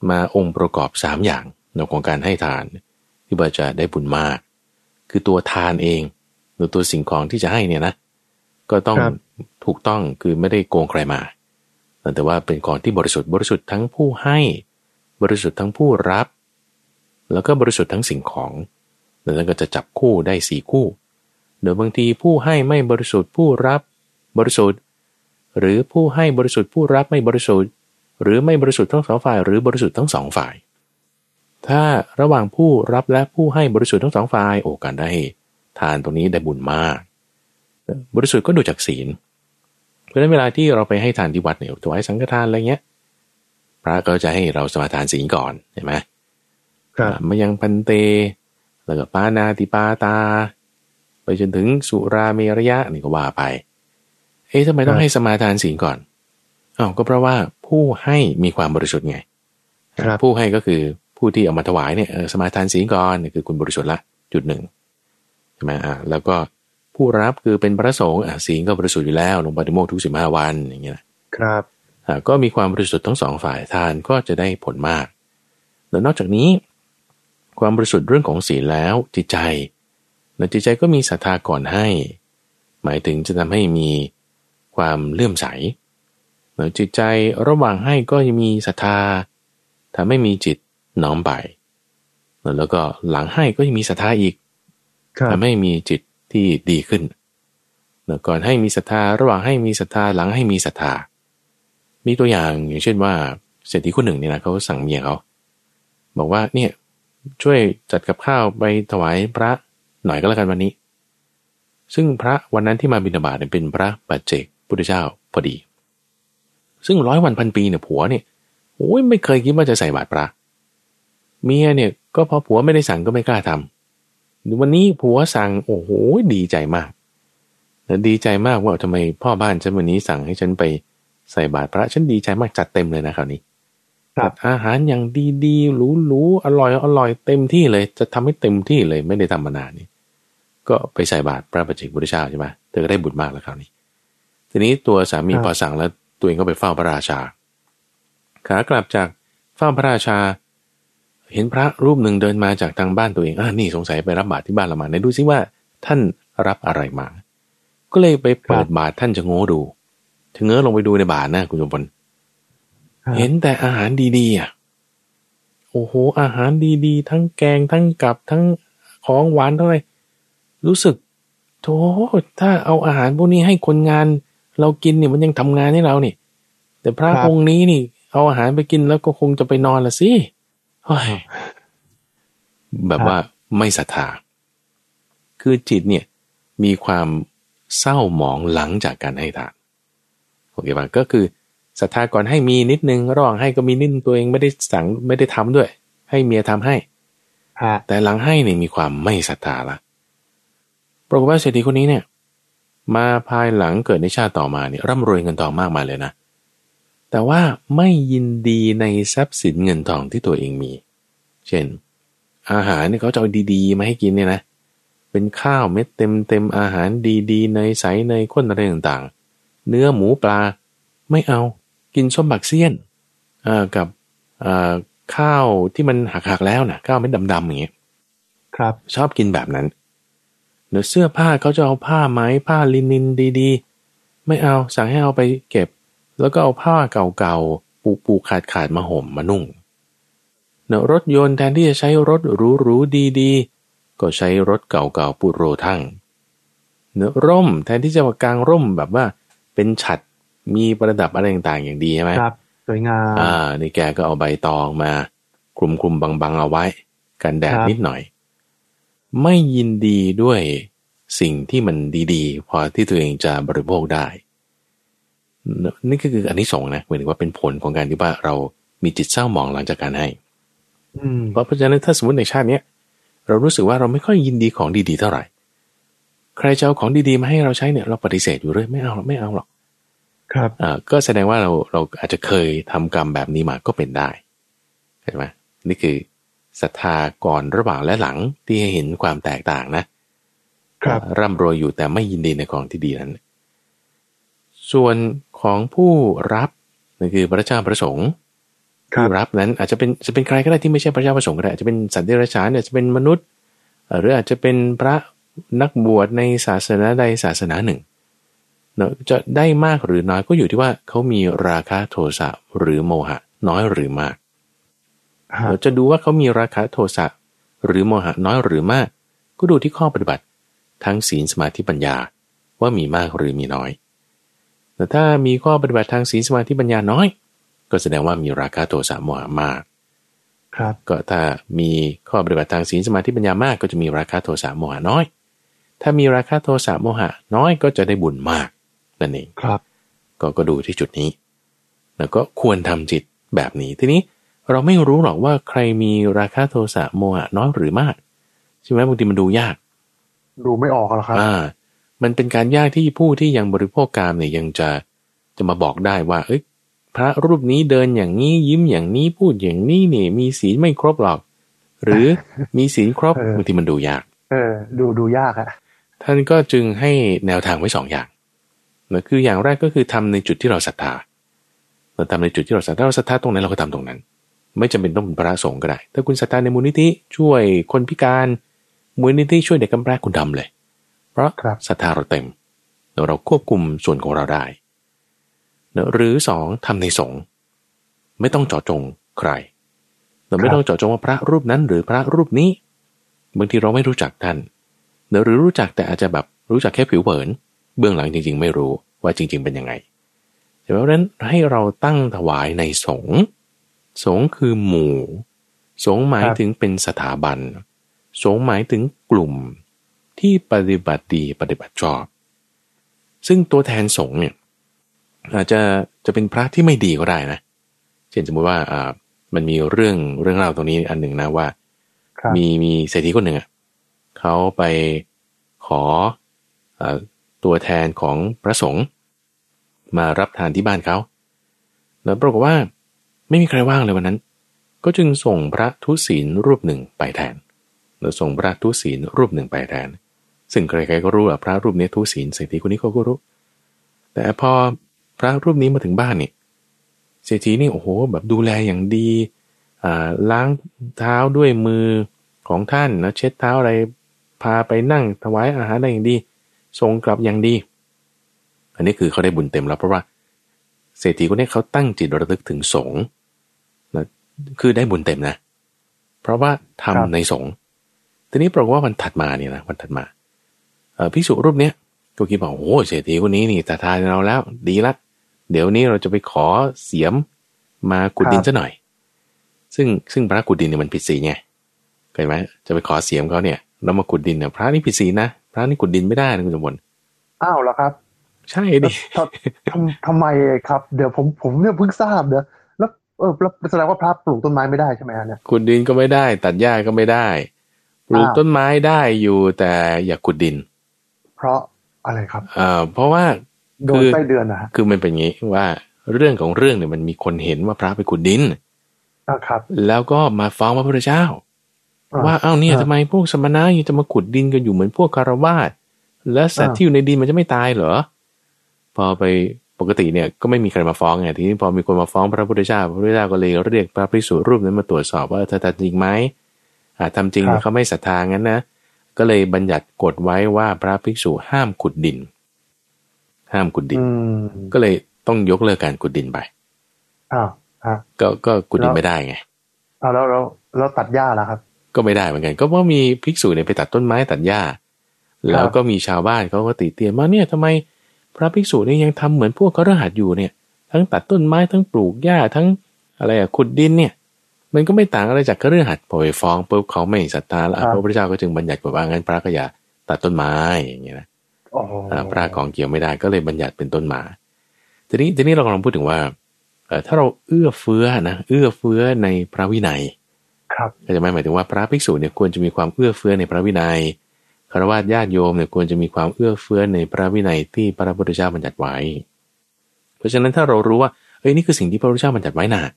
มาองค์ประกอบสามอย่างในของการให้ทาน ที่ว่าจะได้บุญมาก คือตัวทานเอง หรือตัวสิ่งของที่จะให้เนี่ยนะ ก็ต้องครับถูกต้องคือไม่ได้โกงใครมา แต่ว่าเป็นของที่บริสุทธิ์บริสุทธิ์ทั้งผู้ให้ บริสุทธิ์ทั้งผู้รับ แล้วก็บริสุทธิ์ทั้งสิ่งของแล้วนั้นก็จะจับคู่ได้สี่คู่เดี๋ยวบางทีผู้ให้ไม่บริสุทธิ์ผู้รับบริสุทธิ์ หรือผู้ให้บริสุทธิ์ผู้รับไม่บริสุทธิ์ หรือไม่บริสุทธิ์ทั้งสองฝ่าย หรือบริสุทธิ์ทั้งสองฝ่าย ถ้าระหว่างผู้รับและผู้ให้บริสุทธิ์ทั้งสองฝ่ายโอ้การได้ ทานตรงนี้ได้บุญมาก บริสุทธิ์ก็ดูจากศีล ราะฉะนั้นเวลาที่เราไปให้ทานที่วัดเนี่ยถวายสังฆทานอะไรเงี้ย พระก็จะให้เราสมาทานศีลก่อนเห็นไหมครับมายังพันเต แล้วก็ปานาติปาตา ไปจนถึงสุราเมรยะนี่ก็ว่าไป เอ๊ะทำไมต้องให้สมาทานศีลก่อนอ้าวก็เพราะว่าผู้ให้มีความบริสุทธิ์ไงครับผู้ให้ก็คือผู้ที่เอามาถวายเนี่ยเออสมาทานศีลก่อนนี่คือคุณบริสุทธิ์ละจุดหนึ่งใช่ไหมอ่าแล้วก็ ผู้รับคือเป็นพระสงฆ์อะศีลก็บริสุทธิ์อยู่แล้วลงปฏิโมกข์ทุกสิบห้าวันอย่างเงี้ยครับอ่าก็มีความบริสุทธิ์ทั้งสองฝ่ายทานก็จะได้ผลมากแล้วนอกจากนี้ ความบริสุทธิ์เรื่องของศีลแล้วจิตใจในจิตใจก็มีศรัทธาก่อนให้ หมายถึงจะทำให้มีความเลื่อมใสแล้วจิตใจระหว่างให้ก็ยังมีศรัทธาทำให้มีจิตน้อมไปแล้วก็หลังให้ก็ยังมีศรัทธาอีกครับทำให้มีจิต ที่ดีขึ้นก่อนให้มีศรัทธาระหว่างให้มีศรัทธาหลังให้มีศรัทธา มีตัวอย่างอย่างเช่นว่าเศรษฐีคนหนึ่งเนี่ยนะเขาสั่งเมียเขาบอกว่าเนี่ยช่วยจัดกับข้าวไปถวายพระหน่อยก็แล้วกันวันนี้ ซึ่งพระวันนั้นที่มาบิณฑบาตเป็นพระปัจเจกพุทธเจ้าพอดี ซึ่งร้อยวันพันปีเนี่ยผัวเนี่ยโอ้ยไม่เคยคิดว่าจะใส่บาตรพระ เมียเนี่ยก็พอผัวไม่ได้สั่งก็ไม่กล้าทำ วันนี้ผัวสั่งโอ้โหดีใจมากแล้วดีใจมากว่าทำไมพ่อบ้านฉันวันนี้สั่งให้ฉันไปใส่บาตรพระฉันดีใจมากจัดเต็มเลยนะคราวนี้ครับจัดอาหารอย่างดีๆหรูๆอร่อยอร่อยเต็มที่เลย จะทำให้เต็มที่เลยไม่ได้ทำมานานนี่ก็ไปใส่บาตรพระปัจเจกพุทธเจ้าใช่ไหมเธอก็ได้บุญมากแล้วคราวนี้ ทีนี้ตัวสามีครับพอสั่งแล้วตัวเองก็ไปเฝ้าพระราชาขากลับจากเฝ้าพระราชา เห็นพระรูปหนึ่งเดินมาจากทางบ้านตัวเองอ่านี่สงสัยไปรับบาตรที่บ้านเรามาไหนดูซิว่า ท่านรับอะไรมา ก็เลยไปเปิดบาตรท่านจะโง่ดูถึงเงื้อลงไปดูในบาตรนะคุณสมพลครับเห็นแต่อาหารดีๆอะโอ้โห อาหารดีๆ ทั้งแกงทั้งกับทั้งของหวานทั้งอะไรรู้สึกโธ่ถ้าเอาอาหารพวกนี้ให้คนงาน เรากินเนี่ยมันยังทำงานให้เรานี่แต่พระครับองค์นี้นี่ เอาอาหารไปกินแล้วก็คงจะไปนอนละสิเฮ้ย แบบว่าไม่ศรัทธา คือจิตเนี่ย มีความเศร้าหมองหลังจากการให้ทานโอเคป่ะก็คือศรัทธาก่อนให้มีนิดนึงระหว่างให้ก็มีนิดนึงตัวเองไม่ได้สั่งไม่ได้ทำด้วย ให้เมียทำให้ฮะแต่หลังให้เนี่ยมีความไม่ศรัทธาละปรากฏว่าเศรษฐีคนนี้เนี่ย มาภายหลังเกิดในชาติต่อมาเนี่ยร่ำรวยเงินทองมากมายเลยนะ แต่ว่าไม่ยินดีในทรัพย์สินเงินทองที่ตัวเองมี เช่น อาหารเนี่ยเขาจะเอาดีๆ มาให้กินเนี่ยนะ เป็นข้าวเม็ดเต็มเต็มๆอาหารดีๆ ในใสในข้นอะไรต่างๆ เนื้อหมูปลาไม่เอา กินส้มบักเซียนอ่ากับอ่าข้าวที่มันหักๆแล้วนะข้าวเม็ดดำๆอย่างเงี้ยครับชอบกินแบบนั้นเดี๋ยวเสื้อผ้าเขาจะเอาผ้าไหมผ้าลินินดี ๆ ไม่เอาสั่งให้เอาไปเก็บ แล้วก็เอาผ้าเก่าๆ ปูปูขาดขาดๆมาห่มมานุ่งเนอะรถยนต์แทนที่จะใช้รถหรูๆดีๆ ก็ใช้รถเก่าๆปูโรทั้งเนอะร่มแทนที่จะมากางร่มแบบว่า เป็นฉัดมีประดับอะไรต่างๆอย่างดีใช่ไหมครับสวยงามอ่านี่แกก็เอาใบตองมา คลุมคลุมบังบังๆเอาไว้ กันแดดครับนิดหน่อย ไม่ยินดีด้วยสิ่งที่มันดีๆ พอที่ตัวเองจะบริโภคได้ นี่ก็คืออันนี้สงส์นะหมายถึงว่าเป็นผลของการที่ว่าเรามีจิตเศร้าหมองหลังจากการให้ อืมเพราะฉะนั้นถ้าสมมติในชาติเนี้ยเรารู้สึกว่าเราไม่ค่อยยินดีของดีๆเท่าไหร่ ใครจะเอาของดีๆมาให้เราใช้เนี่ยเราปฏิเสธอยู่เลยไม่เอาหรอกไม่เอาหรอก ครับอ่าก็แสดงว่าเราเราอาจจะเคยทำกรรมแบบนี้มาก็เป็นได้ใช่ไหมนี่คือศรัทธาก่อนระหว่างและหลังที่ให้เห็นความแตกต่างนะ ครับร่ำรวยอยู่แต่ไม่ยินดีในของที่ดีนั้น ส่วนของผู้รับนั่นคือพระเจ้าประสงค์ครัผู้บรับนั้นอาจจะเป็นจะเป็นใครก็ได้ที่ไม่ใช่พระเจ้าประสงค์ก็ได้อาจจะเป็นสัตว์เดรัจฉานอาจจะเป็นมนุษย์เอ่อหรืออาจจะเป็นพระนักบวชในศาสนาใดศาสนาหนึ่งเนอะจะได้มากหรือน้อยก็อยู่ที่ว่าเขามีราคะโทสะหรือโมหะ น้อยหรือมากฮะเราจะดูว่าเขามีราคะโทสะหรือโมหะน้อยหรือมาก ก็ดูที่ข้อปฏิบัติ ทั้งศีลสมาธิปัญญาว่ามีมากหรือมีน้อย แต่ถ้ามีข้อปฏิบัติทางศีลสมาธิปัญญาน้อย ก็แสดงว่ามีราคะโทสะโมหะมาก ครับ ก็ถ้ามีข้อปฏิบัติทางศีลสมาธิปัญญามาก ก็จะมีราคะโทสะโมหะน้อย ถ้ามีราคะโทสะโมหะน้อยก็จะได้บุญมากนั่นเองครับ ก็ก็ดูที่จุดนี้ แล้วก็ควรทำจิตแบบนี้ทีนี้เราไม่รู้หรอกว่าใครมีราคะโทสะโมหะน้อยหรือมากใช่ไหมบางทีมันดูยาก ดูไม่ออกหรอกครับอ่า มันเป็นการยากที่ผู้ที่ยังบริโภคกามเนี่ยยังจะจะมาบอกได้ว่า เอ้ยพระรูปนี้เดินอย่างนี้ยิ้มอย่างนี้พูดอย่างนี้นี่มีศีลไม่ครบหรอก หรือมีศีลครบเออบางทีมันดูยาก เออ ดูดูยากอะท่านก็จึงให้แนวทางไว้สองอย่างนะคืออย่างแรกก็คือทำในจุดที่เราศรัทธาเราทำในจุดที่เราศรัทธาเราศรัทธาตรงไหนเราก็ทำตรงนั้น ไม่จำเป็นต้องเป็นพระสงฆ์ก็ได้ ถ้าคุณศรัทธาในมูลนิธิช่วยคนพิการ มูลนิธิช่วยเด็กกำพร้าคุณทำเลย เพราะครับศรัทธาเราเต็มแล้วเราควบคุมส่วนของเราได้นะหรือสองทำในสงฆ์ไม่ต้องเจาะจงใคร เราไม่ต้องเจาะจงว่าพระรูปนั้นหรือพระรูปนี้ บางทีเราไม่รู้จักท่านเนอะหรือรู้จักแต่อาจจะแบบรู้จักแค่ผิวเผิน เบื้องหลังจริง ๆ ไม่รู้ว่าจริง ๆ เป็นยังไงแต่เพราะฉะนั้นให้เราตั้งถวายในสงฆ์สงฆ์คือหมู่ สงฆ์หมายครับถึงเป็นสถาบัน สงฆ์หมายถึงกลุ่ม ที่ปฏิบัติดีปฏิบัติชอบ ซึ่งตัวแทนสงฆ์เนี่ยอาจจะจะเป็นพระที่ไม่ดีก็ได้นะ เช่นสมมติว่าอ่ามันมีเรื่องเรื่องเล่าตรงนี้อันหนึ่งนะว่าครับมีมีเศรษฐีคนหนึ่งอะเขาไปขอเออตัวแทนของพระสงฆ์มารับทานที่บ้านเขาแล้วปรากฏว่าไม่มีใครว่างเลยวันนั้น ก็จึงส่งพระทุศีลรูปหนึ่งไปแทนแล้วส่งพระทุศีลรูปหนึ่งไปแทน ซึ่งใครๆก็รู้ว่าพระรูปนี้ทุศีลเศรษฐีคนนี้เขาก็รู้ แต่พอพระรูปนี้มาถึงบ้านนี่เศรษฐีนี่โอ้โหแบบดูแลอย่างดีอ่าล้างเท้าด้วยมือของท่านแล้วเช็ดเท้าอะไรพาไปนั่งถวายอาหารอะไรอย่างดีส่งกลับอย่างดี อันนี้คือเขาได้บุญเต็มแล้วเพราะว่า เศรษฐีคนนี้เขาตั้งจิตระลึกถึงสงฆ์นะคือได้บุญเต็มนะ เพราะว่าทำครับในสงฆ์ทีนี้ปรากฏว่าวันถัดมาเนี่ยนะวันถัดมาเอ่อ ภิกษุรูปเนี้ยก็คิดว่าโอ้โหเศรษฐีคนนี้นี่ตาทานเราแล้ว ดีละ เดี๋ยวนี้เราจะไปขอเสียมมาขุดดินซะหน่อย ซึ่งซึ่งพระขุดดินเนี่ยมันผิดศีลไงเข้าใจไหมจะไปขอเสียมเขาเนี่ยเรามาขุดดินเนี่ยพระนี่ผิดศีลนะพระนี่ขุดดินไม่ได้นะคุณสมบัติอ้าวเหรอครับ ใช่ดิทำทำทำไมครับ เดี๋ยวผมผมเนี่ยเพิ่งทราบเดี๋ยวแล้วเออแล้วแสดงว่าพระปลูกต้นไม้ไม่ได้ใช่ไหมฮะเนี่ยขุดดินก็ไม่ได้ ตัดหญ้าก็ไม่ได้ ปลูกอ้าวต้นไม้ได้อยู่แต่อย่าขุดดินเพ ราะอะไรครับเอ่อเพราะว่าโดนไส้เดือนนะฮะคือมันเป็นอย่างนี้ว่าเรื่องของเรื่องเนี่ยมันมีคนเห็นว่าพระไปขุดดินอ่าครับ แล้วก็มาฟ้องพระพุทธเจ้าอ่ว่าเอ้าเนี่ยอ่าทำไมพวกสมณะยังจะมาขุดดินกันอยู่เหมือนพวกคารวาสและสัตว์อ่าที่อยู่ในดินมันจะไม่ตายเหรอ พอไปปกติเนี่ยก็ไม่มีใครมาฟ้องไงทีนี้พอมีคนมาฟ้องพระพุทธเจ้าพระพุทธเจ้าก็เลยเรียกพระภิกษุรูปนั้นมาตรวจสอบว่าเธอทำจริงไหมอ่าทำจริงเนี่ยเขาไม่ศรัทธางั้นนะ ก็เลยบัญญัติกฎไว้ว่าพระภิกษุห้ามขุดดิน ห้ามขุดดินอืมก็เลยต้องยกเลิกการขุดดินไปอ้าวฮะก็ก็ขุดดินแล้วไม่ได้ไงเอาแล้วแล้วแล้วตัดหญ้าล่ะครับ ก็ไม่ได้เหมือนกัน ก็เพราะมีภิกษุเนี่ยไปตัดต้นไม้ตัดหญ้า แล้วก็มีชาวบ้านเขาก็ติเตียนว่าเนี่ยทำไมพระภิกษุเนี่ยยังทำเหมือนพวกคฤหัสถ์อยู่เนี่ย ทั้งตัดต้นไม้ทั้งปลูกหญ้าทั้งอะไรอะขุดดินเนี่ย มันก็ไม่ต่างอะไรจากคฤหัสถ์พอไปฟ้องปุ๊บเขาไม่ศรัทธาแล้วครับพระพุทธเจ้าก็จึงบัญญัติกฎว่างั้นพระก็อย่าตัดต้นไม้อย่างเงี้ยนะโอ้อ่าพระของเกี่ยวไม่ได้ก็เลยบัญญัติเป็นต้นหมาทีนี้ทีนี้เรากำลังพูดถึงว่าเอ่อถ้าเราเอื้อเฟื้อนะเอื้อเฟื้อในพระวินัย ครับก็จะหมายหมายถึงว่าพระภิกษุเนี่ยควรจะมีความเอื้อเฟื้อในพระวินัยคารวะญาติโยมเนี่ยควรจะมีความเอื้อเฟื้อในพระวินัยที่พระพุทธเจ้าบัญญัติไว้ เพราะฉะนั้นถ้าเรารู้ว่าเอ้ยนี่คือสิ่งที่พระพุทธเจ้าบัญญัติไว้นะอ่า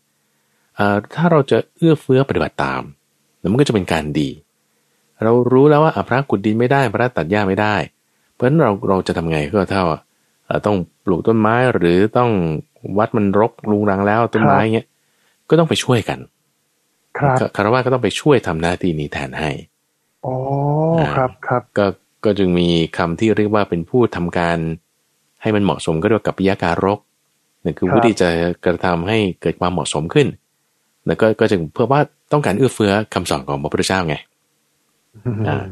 ถ้าเราจะเอื้อเฟื้อปฏิบัติตามแล้วมันก็จะเป็นการดี เรารู้แล้วว่าอะพระขุดดินไม่ได้ พระตัดหญ้าไม่ได้ เพราะฉะนั้นเราเราจะทำไงก็เท่าเอ่อต้องปลูกต้นไม้หรือต้องวัดมันรกลุงรังแล้วต้นไม้เงี้ยก็ต้องไปช่วยกันครับคารวะก็ต้องไปช่วยทำหน้าที่นี้แทนให้อ๋อครับครับก็ก็จึงมีคำที่เรียกว่าเป็นผู้ทำการให้มันเหมาะสมก็เรียกว่ากัปปิยการกนั่นคือครับผู้ที่จะกระทำให้เกิดความเหมาะสมขึ้น แล้วก็ก็จึงเพื่อว่าต้องการเอื้อเฟื้อคำสอนของพระพุทธเจ้าไงอ่า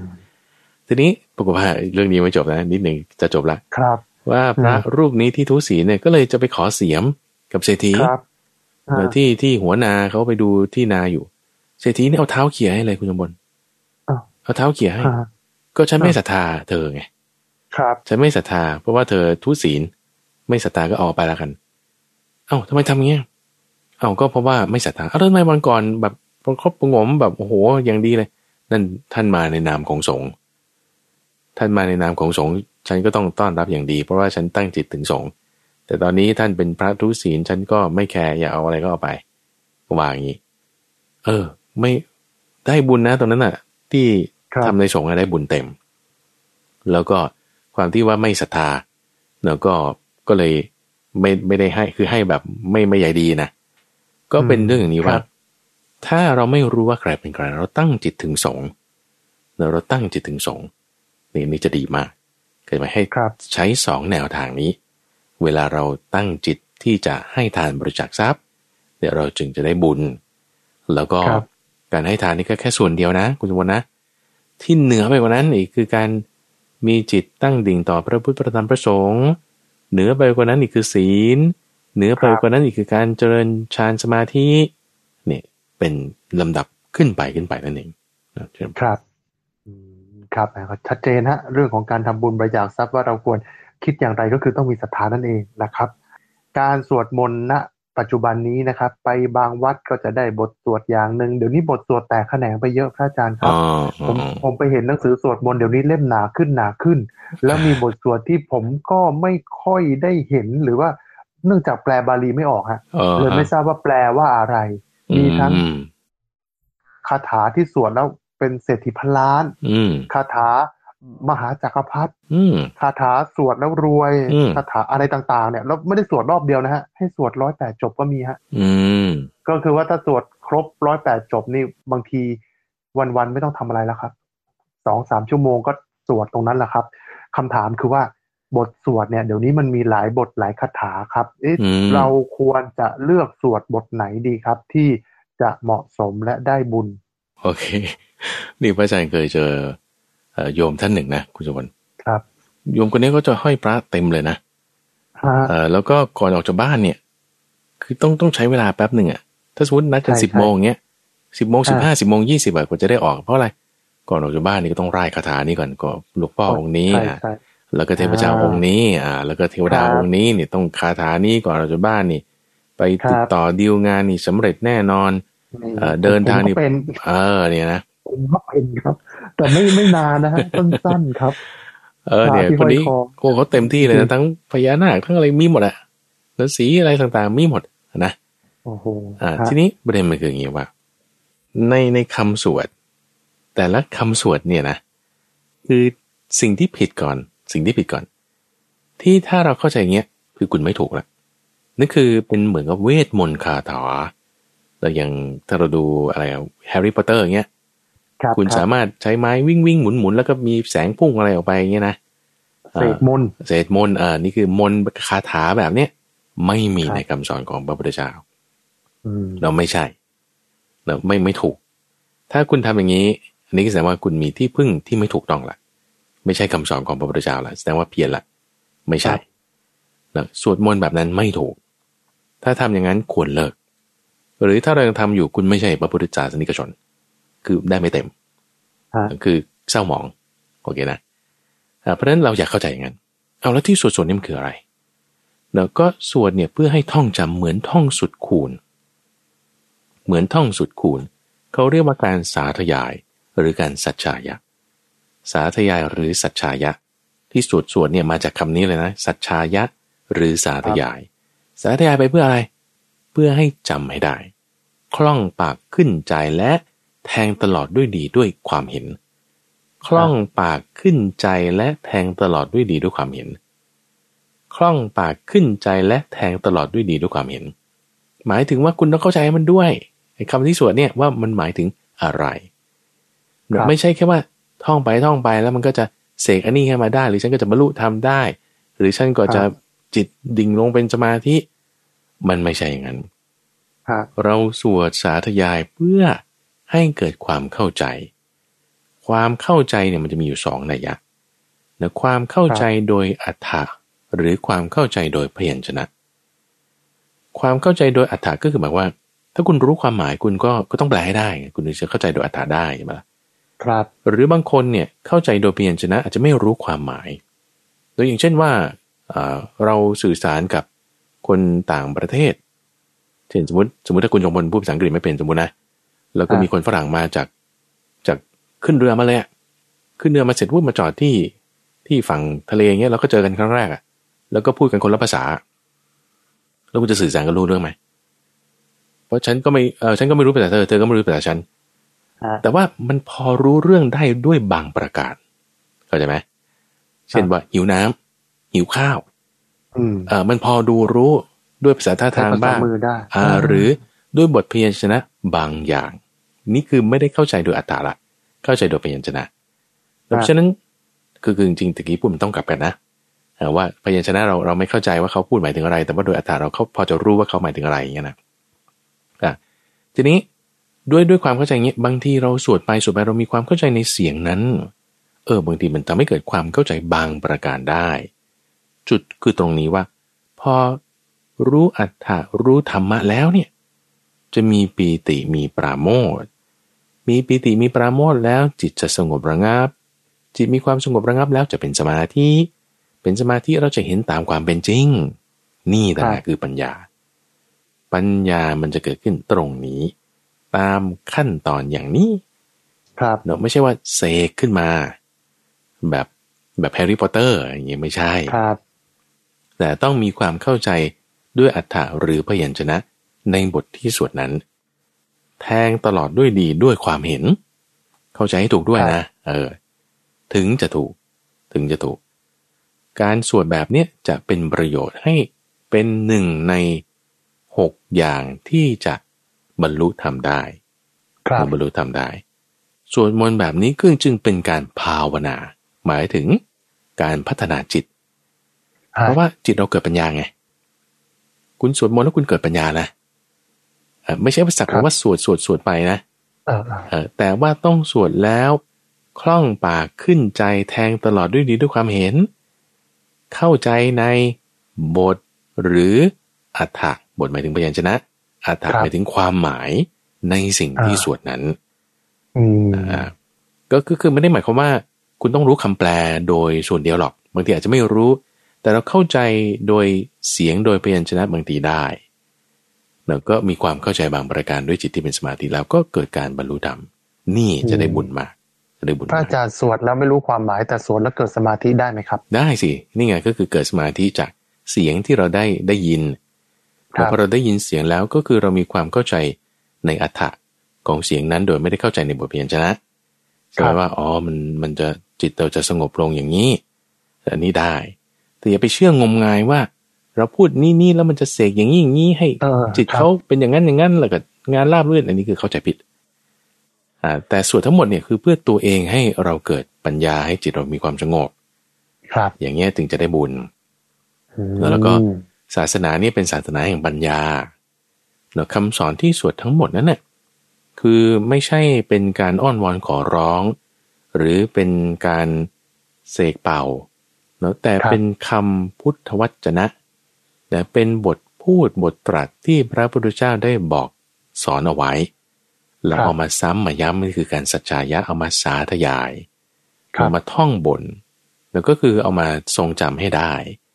ทีนี้ปรากฏว่าเรื่องนี้ไม่จบนะนิดหนึ่งจะจบละครับ ว่าพระอืมรูปนี้ที่ทุศีลเนี่ยก็เลยจะไปขอเสียมกับเศรษฐีครับเออที่ที่หัวนาเขาไปดูที่นาอยู่ เศรษฐีเนี่ยเอาเท้าเขี่ยให้เลยคุณสมบัติอ้าวเอาเท้าเขี่ยให้อ่าก็ฉันไม่ศรัทธาเธอไงครับฉันไม่ศรัทธาเพราะว่าเธอทุศีล ไม่ศรัทธาก็ออกไปแล้วกัน เอ้าทำไมทำอย่างเงี้ย เอ้าก็เพราะว่าไม่ศรัทธาเอ้าแล้วทำไมวันก่อนแบบประคบประหงมแบบโอ้โหอย่างดีเลย นั่นท่านมาในนามของสงฆ์ท่านมาในนามของสงฆ์ฉันก็ต้องต้อนรับอย่างดี เพราะว่าฉันตั้งจิตถึงสงฆ์แต่ตอนนี้ท่านเป็นพระทุศีลฉันก็ไม่แคร์อยากเอาอะไรก็เอาไปว่าอย่างนี้ เออ ไม่ได้บุญนะตรงนั้นอะ ที่ครับทำในสงฆ์อะได้บุญเต็ม แล้วก็ความที่ว่าไม่ศรัทธาแล้วก็ก็เลยไม่ไม่ได้ให้คือให้แบบไม่ไม่ใหญ่ดีนะ ก็เป็นเรื่องอย่างนี้ว่าครับถ้าเราไม่รู้ว่าใครเป็นใคร เราตั้งจิตถึงสงฆ์แล้วเราตั้งจิตถึงสงฆ์นี่นี่จะดีมากก็จะมาให้ครับใช้สองแนวทางนี้ เวลาเราตั้งจิตที่จะให้ทานบริจาคทรัพย์เดี๋ยวเราจึงจะได้บุญ แล้วก็ครับการให้ทานนี่ก็แค่ส่วนเดียวนะ คุณสมบัตินะ ที่เหนือไปกว่านั้นอีกคือการมีจิตตั้งดิ่งต่อพระพุทธประธรรมพระสงฆ์เหนือไปกว่านั้นอีกคือศีล เหนือไปกว่านั้นอีกคือการเจริญฌานสมาธิเนี่ยเป็นลำดับขึ้นไปขึ้นไปนั่นเองนะเชิญครับอืมครับนะครับชัดเจนฮะเรื่องของการทำบุญบริจาคทรัพย์ว่าเราควรคิดอย่างไรก็คือต้องมีศรัทธานั่นเองนะครับ การสวดมนต์ณปัจจุบันนี้นะครับ ไปบางวัดก็จะได้บทสวดอย่างหนึ่งเดี๋ยวนี้บทสวดแตกแขนงไปเยอะพระอาจารย์ครัอ๋บอผมอ๋อผมไปเห็นหนังสือสวดมนต์เดี๋ยวนี้เล่มหนาขึ้นหนาขึ้น แล้วมีบทสวดที่ผมก็ไม่ค่อยได้เห็นหรือว่า เนื่องจากแปลบาลีไม่ออกฮะเออเลยไม่ทราบว่าแปลว่าอะไร มีทั้งอืมคาถาที่สวดแล้วเป็นเศรษฐีพันล้านอืมคาถามหาจักรพรรดิอืมคาถาสวดแล้วรวยอืมคาถาอะไรต่างๆ เนี่ยแล้วไม่ได้สวดรอบเดียวนะฮะ ให้สวดร้อยแปดจบก็มีฮะอืมก็คือว่าถ้าสวดครบร้อยแปดจบนี่บางทีวันๆไม่ต้องทำอะไรแล้วครับสองสามชั่วโมงก็สวดตรงนั้นแหละครับคำถามคือว่า บทสวดเนี่ยเดี๋ยวนี้มันมีหลายบทหลายคาถาครับเอ๊ะอืมเราควรจะเลือกสวดบทไหนดีครับ ที่จะเหมาะสมและได้บุญ โอเค นี่พระอาจารย์เคยเจอเอ่อโยมท่านหนึ่งนะคุณสมบัติครับ โยมคนนี้ก็จะห้อยพระเต็มเลยนะฮะเออแล้วก็ก่อนออกจากบ้านเนี่ย คือต้องต้องใช้เวลาแป๊บหนึ่งอะถ้าสมมตินัดกันใช่สิบใช่โมงเงี้ยสิบโมงอ่าสิบห้าสิบโมงยี่สิบอะกว่าจะได้ออกเพราะอะไรก่อนออกจากบ้านนี่ก็ต้องไล่คาถานี่ก่อนก็หลวงพ่อองค์นี้ใช่อะใช่ แล้วก็เทพเจ้าอ่าองค์นี้ อ่า แล้วก็เทวดาครับองค์นี้เนี่ยต้องคาถานี้ก่อนออกจากบ้านนี่ ไปติดครับต่อดีลงานนี่สำเร็จแน่นอน เอ่อเดินทางนี่ผมก็เป็นเออ เนี่ยนะผมก็เป็นครับ แต่ไม่ไม่นานนะฮะสั้นๆครับ เออเนี่ยพระที่คนนี้ห้อยคอโอ้เขาเต็มที่เลยจรินะงทั้งพญานาคทั้งอะไรมีหมดอะแล้วสีอะไรต่างๆมีหมดนะโอ้โหอ่าฮะทีนี้ประเด็นมันคืออย่างนี้ว่า ในในคำสวด แต่ละคำสวดเนี่ยนะคือสิ่งที่ผิดก่อน สิ่งที่ผิดก่อน ที่ถ้าเราเข้าใจอย่างเงี้ยคือคุณไม่ถูกละนั่นคือเป็นเหมือนกับเวทมนต์คาถาแล้วอย่างถ้าเราดูอะไรแฮร์รี่พอตเตอร์อย่างเงี้ยครับคุณรับสามารถใช้ไม้วิ่งวิ่งหมุนหมุนแล้วก็มีแสงพุ่งอะไรออกไปอย่างเงี้ยนะเสกมนต์เสกมนต์เอ่านี่คือมนต์คาถาแบบเนี้ยไม่มีครับในคำสอนของพระพุทธเจ้าอืมเราไม่ใช่เราไม่ไม่ถูก ถ้าคุณทำอย่างนี้ อันนี้ก็แสดงว่าคุณมีที่พึ่งที่ไม่ถูกต้องละ ไม่ใช่คำสอนของพระพุทธเจ้าละแสดงว่าเพี้ยนละ ไม่ใช่แล้วสวดมนต์แบบนั้นไม่ถูก ถ้าทำอย่างนั้นควรเลิก หรือถ้าเรายังทำอยู่คุณไม่ใช่พระพุทธศาสนิกชน คือได้ไม่เต็มฮะคือเศร้าหมองโอเคนะอ่าเพราะฉะนั้นเราอยากเข้าใจอย่างนั้น เอาแล้วที่สวดสวดนี่มันคืออะไรแล้วก็สวดเนี่ยเพื่อให้ท่องจำเหมือนท่องสุดคูณ เหมือนท่องสุดคูณ เขาเรียกว่าการสาธยายหรือการสัจฉายะ สาธยายหรือสัจฉายะ ที่สวดสวดเนี่ยมาจากคำนี้เลยนะ สัจฉายะหรือสาธยาย สาธยายไปเพื่ออะไร เพื่อให้จำให้ได้ คล่องปากขึ้นใจและแทงตลอดด้วยดีด้วยความเห็น คล่องปากขึ้นใจและแทงตลอดด้วยดีด้วยความเห็น คล่องปากขึ้นใจและแทงตลอดด้วยดีด้วยความเห็น หมายถึงว่าคุณต้องเข้าใจมันด้วยไอ้คำที่สวดเนี่ยว่ามันหมายถึงอะไรครับไม่ใช่แค่ว่า ท่องไปท่องไปแล้วมันก็จะเสกอันนี้ให้มาได้ หรือฉันก็จะบรรลุทำได้ หรือฉันก็จะจิตดิ่งลงเป็นสมาธิ มันไม่ใช่อย่างนั้นฮะเราสวดสาธยายเพื่อให้เกิดความเข้าใจ ความเข้าใจเนี่ยมันจะมีอยู่สองนัยยะนะความเข้าใจโดยอัฏฐะหรือความเข้าใจโดยพยัญชนะ ความเข้าใจโดยอัฏฐะก็คือหมายว่า ถ้าคุณรู้ความหมายคุณก็ก็ต้องแปลให้ได้ คุณถึงจะเข้าใจโดยอัฏฐะได้ใช่ไหมล่ะ ครับ หรือบางคนเนี่ยเข้าใจโดยพยัญชนะอาจจะไม่รู้ความหมาย โดยอย่างเช่นว่าเอ่อเราสื่อสารกับคนต่างประเทศ เช่นสมมติสมมติถ้าคุณจงพลพูดภาษาอังกฤษไม่เป็นสมมตินะ แล้วก็ครับมีคนฝรั่งมาจากจากขึ้นเรือมาเลยอะขึ้นเรือมาเสร็จปุ๊บมาจอดที่ที่ฝั่งทะเลเงี้ยเราก็เจอกันครั้งแรกอะแล้วก็พูดกันคนละภาษา แล้วคุณจะสื่อสารกันรู้เรื่องไหม เพราะฉันก็ไม่เออฉันก็ไม่รู้ภาษาเธอ เธอก็ไม่รู้ภาษาฉันฮะ แต่ว่ามันพอรู้เรื่องได้ด้วยบางประการเข้าใจไหมเช่นว่าหิวน้ำหิวข้าวอืมเออมันพอดูรู้ด้วยภาษาท่าทางใช้ภบ้างมือได้อ่า หรือด้วยบทพยัญชนะบางอย่าง นี่คือไม่ได้เข้าใจโดยอัตตาละ เข้าใจโดยพยัญชนะเพราะฉะนั้นคือคือจริงๆตะกี้พูดมันต้องกลับกันนะเอ่อว่าพยัญชนะเราเราไม่เข้าใจว่าเขาพูดหมายถึงอะไร แต่ว่าโดยอัตตาเราเขาพอจะรู้ว่าเขาหมายถึงอะไรอย่างเงี้ยนะอะทีนี้ ด้วยด้วยความเข้าใจอย่างนี้บางทีเราสวดไปสวดไปเรามีความเข้าใจในเสียงนั้น เออบางทีมันทำให้เกิดความเข้าใจบางประการได้ จุดคือตรงนี้ว่า พอรู้อัตถะรู้ธรรมะแล้วเนี่ยจะมีปีติมีปราโมทมีปีติมีปราโมทแล้วจิตจะสงบระงับ จิตมีความสงบระงับแล้วจะเป็นสมาธิ เป็นสมาธิเราจะเห็นตามความเป็นจริง นี่ต่างหากคือปัญญา ปัญญามันจะเกิดขึ้นตรงนี้ ตามขั้นตอนอย่างนี้ ครับเนอะไม่ใช่ว่าเสกขึ้นมา แบบแบบแฮร์รี่พอตเตอร์อย่างเงี้ยไม่ใช่ครับ แต่ต้องมีความเข้าใจด้วยอัฏฐะหรือพยัญชนะในบทที่สวดนั้น แทงตลอดด้วยดีด้วยความเห็น เข้าใจให้ถูกด้วยนะ เออ ถึงจะถูก ถึงจะถูก การสวดแบบเนี้ยจะเป็นประโยชน์ให้เป็นหนึ่งในหกอย่างที่จะ บรรลุทำได้ครับบรรลุทำได้สวดมนต์แบบนี้ก็จึงเป็นการภาวนา หมายถึงการพัฒนาจิตฮะเพราะว่าจิตเราเกิดปัญญาไง คุณสวดมนต์แล้วคุณเกิดปัญญานะเอ่อไม่ใช่ว่าสักแต่ว่าสวดสวดสวดไปนะเออเออเออแต่ว่าต้องสวดแล้วคล่องปากขึ้นใจแทงตลอดด้วยดีด้วยความเห็น เข้าใจในบทหรืออัฏฐะบทหมายถึงพยัญชนะ อัฏฐะหมายถึงความหมายในสิ่งที่สวดนั้นอืมอ่าก็คือคือไม่ได้หมายความว่า คุณต้องรู้คำแปลโดยส่วนเดียวหรอก บางทีอาจจะไม่รู้ แต่เราเข้าใจโดยเสียงโดยพยัญชนะบางทีได้เราก็มีความเข้าใจบางประการด้วยจิตที่เป็นสมาธิแล้วก็เกิดการบรรลุธรรมนี่จะได้บุญมากจะได้บุญพระมากอาจารย์สวดแล้วไม่รู้ความหมายแต่สวดแล้วเกิดสมาธิได้ไหมครับ ได้สินี่ไงก็คือเกิดสมาธิจากเสียงที่เราได้ได้ยินครับ พอเราได้ยินเสียงแล้วก็คือเรามีความเข้าใจในอัฏฐะของเสียงนั้นโดยไม่ได้เข้าใจในบทพยัญชนะใช่ไหมว่าอ๋อมันมันจะจิตเราจะสงบลงอย่างนี้อันนี้ได้ แต่อย่าไปเชื่องมงายว่า เราพูดนี่นี่แล้วมันจะเสกอย่างนี้อย่างนี้ให้เออจิตครับเขาเป็นอย่างนั้นอย่างนั้นแล้วก็งานราบรื่นอันนี้คือเข้าใจผิดอ่าแต่ส่วนทั้งหมดเนี่ยคือเพื่อตัวเองให้เราเกิดปัญญาให้จิตเรามีความสงบ ครับ อย่างเงี้ยถึงจะได้บุญอืมแล้วก็ ศาสนาเนี่ยเป็นศาสนาแห่งปัญญาแล้วคำสอนที่สวดทั้งหมดนั้นเนี่ยคือไม่ใช่เป็นการอ้อนวอนขอร้อง หรือเป็นการเสกเป่าเนาะแต่เป็นคำพุทธวจนะแต่เป็นบทพูดบทตรัสที่พระพุทธเจ้าได้บอกสอนเอาไว้แล้วเอามาซ้ำมาย้ำนี่คือการสัจจายะเอามาสาธยายครับเอามาท่องบน แล้วก็คือเอามาทรงจำให้ได้อ่า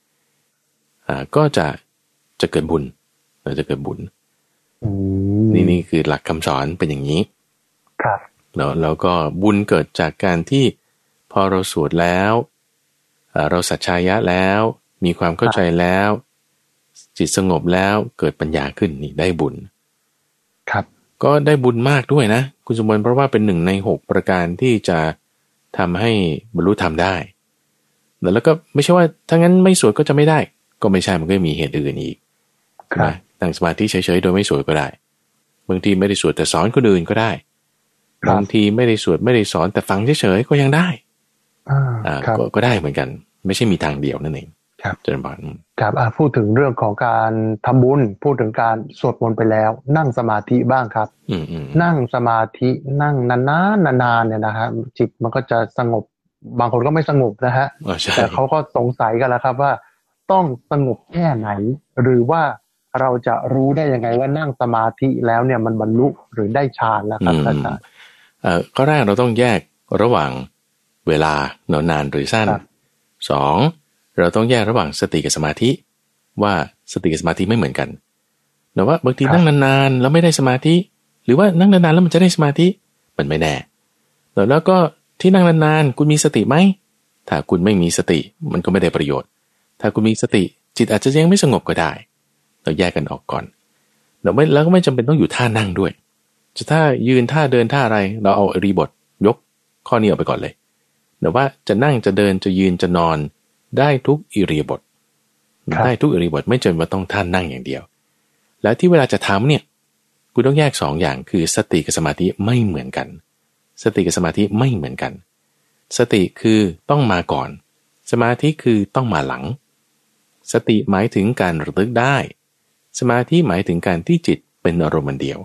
ก็จะจะเกิดบุญเราจะเกิดบุญอืมนี่นี่คือหลักคำสอนเป็นอย่างนี้ ครับ แล้วแล้วก็บุญเกิดจากการที่พอเราสวดแล้วอ่าเราสัจชายะแล้ว มีความเข้าใจแล้ว จิตสงบแล้วเกิดปัญญาขึ้นนี่ได้บุญ ครับ ก็ได้บุญมากด้วยนะ คุณสมบัติเพราะว่าเป็นหนึ่งในหกประการที่จะทำให้บรรลุธรรมได้ แล้วก็ไม่ใช่ว่าถ้างั้นไม่สวดก็จะไม่ได้ ก็ไม่ใช่มันก็มีเหตุอื่นอีกครับนะนั่งสมาธิเฉยๆโดยไม่สวดก็ได้บางทีไม่ได้สวดแต่สอนคนอื่นก็ได้ครับบางทีไม่ได้สวดไม่ได้สอนแต่ฟังเฉยๆก็ยังได้อ่าอ่าครับก็ก็ได้เหมือนกัน ไม่ใช่มีทางเดียวนั่นเองครับเจริญพรครับอะพูดถึงเรื่องของการทำบุญพูดถึงการสวดมนต์ไปแล้ว นั่งสมาธิบ้างครับ อืมอืมนั่งสมาธินั่งนานๆนานๆเนี่ยนะฮะจิตมันก็จะสงบบางคนก็ไม่สงบนะฮะอ๋อใช่แต่เขาก็สงสัยกันแล้วครับว่า ต้องสงบแค่ไหน หรือว่าเราจะรู้ได้ยังไงว่านั่งสมาธิแล้วเนี่ยมันบรรลุหรือได้ฌานแล้วครับอืมอาจารย์เอ่อข้อแรกเราต้องแยกระหว่างเวลานานหรือสั้นครับสองเราต้องแยกระหว่างสติกับสมาธิ ว่าสติกับสมาธิไม่เหมือนกันแต่ว่าบางทีนั่งนานๆแล้วไม่ได้สมาธิ หรือว่านั่งนานๆแล้วมันจะได้สมาธิมันไม่แน่แล้วแล้วก็ที่นั่งนานๆคุณมีสติไหมถ้าคุณไม่มีสติมันก็ไม่ได้ประโยชน์ ถ้าคุณมีสติจิตอาจจะยังไม่สงบก็ได้ เราแยกกันออกก่อนเราไม่แล้วก็ไม่จำเป็นต้องอยู่ท่านั่งด้วย จะท่ายืนท่าเดินท่าอะไร เราเอาอรีบทยกข้อนี้ออกไปก่อนเลยแต่ว่าจะนั่งจะเดินจะยืนจะนอนได้ทุกอิริยาบถครับได้ทุกอิริยาบถไม่จำเป็นว่าต้องท่านั่งอย่างเดียว แล้วที่เวลาจะทำเนี่ยคุณต้องแยกสองอย่างคือสติกับสมาธิไม่เหมือนกัน สติกับสมาธิไม่เหมือนกัน สติคือต้องมาก่อน สมาธิคือต้องมาหลัง สติหมายถึงการระลึกได้ สมาธิหมายถึงการที่จิตเป็นอารมณ์อันเดียว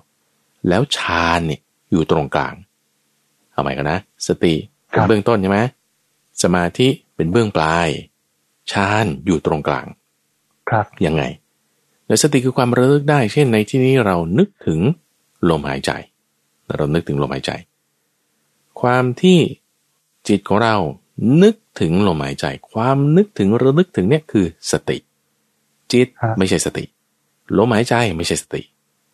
แล้วฌานเนี่ยอยู่ตรงกลาง เอาใหม่กันนะ สติเป็นเบื้องต้นใช่ไหมสมาธิเป็นเบื้องปลายฌานอยู่ตรงกลาง ครับยังไงแล้วสติคือความระลึกได้ เช่นในที่นี้เรานึกถึงลมหายใจ เรานึกถึงลมหายใจ ความที่จิตของเรานึก ถึงลมหายใจ ความนึกถึงระลึกถึงเนี่ยคือสติ จิตครับไม่ใช่สติ ลมหายใจไม่ใช่สติ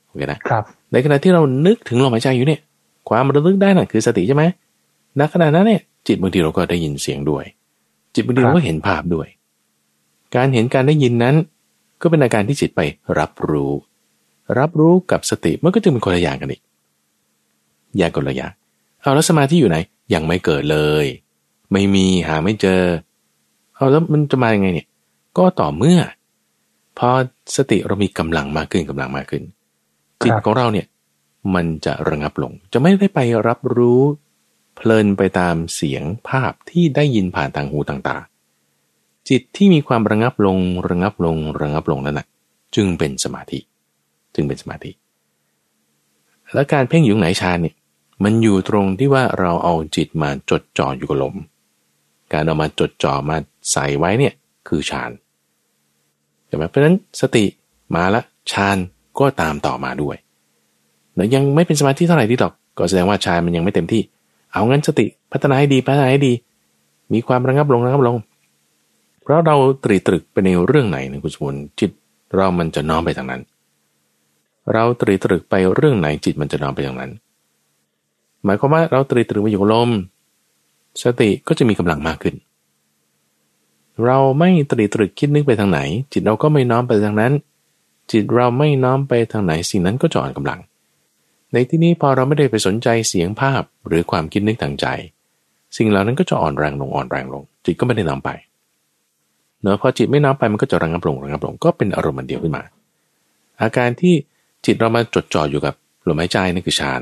โอเคนะครับในขณะที่เรานึกถึงลมหายใจอยู่เนี่ย ความระลึกได้นั่นคือสติใช่ไหมณขณะนั้นเนี่ยจิตบางทีเราก็ได้ยินเสียงด้วย จิตบางทีครับเราก็เห็นภาพด้วย การเห็นการได้ยินนั้น ก็เป็นอาการที่จิตไปรับรู้ รับรู้กับสติมันก็จึงเป็นคนละอย่างกันอีกแยกคนละอย่างเอาแล้วสมาธิอยู่ไหนยังไม่เกิดเลย ไม่มีหาไม่เจอเอาแล้วมันจะมาอยังไงเนี่ย ก็ต่อเมื่อพอสติเรามีกำลังมากขึ้นกำลังมากขึ้น จิตของเราเนี่ย มันจะระงับลง จะไม่ได้ไปรับรู้เพลินไปตามเสียงภาพที่ได้ยินผ่านทางหูต่างๆ จิตที่มีความระงับลงระงับลงระงับลงนั่นนะจึงเป็นสมาธิ จึงเป็นสมาธิ และการเพ่งอยู่ไหนฌาเนี่ยมันอยู่ตรงที่ว่าเราเอาจิตมาจดจ่ออยู่กับลม การเอามาจดจ่อมาใส่ไว้เนี่ยคือฌานใช่ไหมเพราะฉะนั้นสติมาละฌานก็ตามต่อมาด้วยแล้วยังไม่เป็นสมาธิเท่าไหร่ที่หรอกก็แสดงว่าฌานมันยังไม่เต็มที่ เอางั้นสติพัฒนาให้ดีพัฒนาให้ดี มีความระงับลงระงับลง เพราะเราตรีตรึกไปในเรื่องไหนนะคุณสมุนจิตเรามันจะน้อมไปทางนั้น เราตรีตรึกไปเรื่องไหนจิตมันจะน้อมไปทางนั้น หมายความว่าเราตรีตรึกไปอยู่กับลม สติก็จะมีกำลังมากขึ้น เราไม่ตรีตรึกคิดนึกไปทางไหน จิตเราก็ไม่น้อมไปทางนั้น จิตเราไม่น้อมไปทางไหนสิ่งนั้นก็จะอ่อนกำลัง ในที่นี้พอเราไม่ได้ไปสนใจเสียงภาพหรือความคิดนึกทางใจ สิ่งเหล่านั้นก็จะอ่อนแรงลงอ่อนแรงลง จิตก็ไม่ได้น้อมไปเนอะพอจิตไม่น้อมไปมันก็จะระงับลงระงับลงก็เป็นอารมณ์อันเดียวขึ้นมา อาการที่จิตเรามาจดจ่ออยู่กับลมหายใจนั่นคือฌาน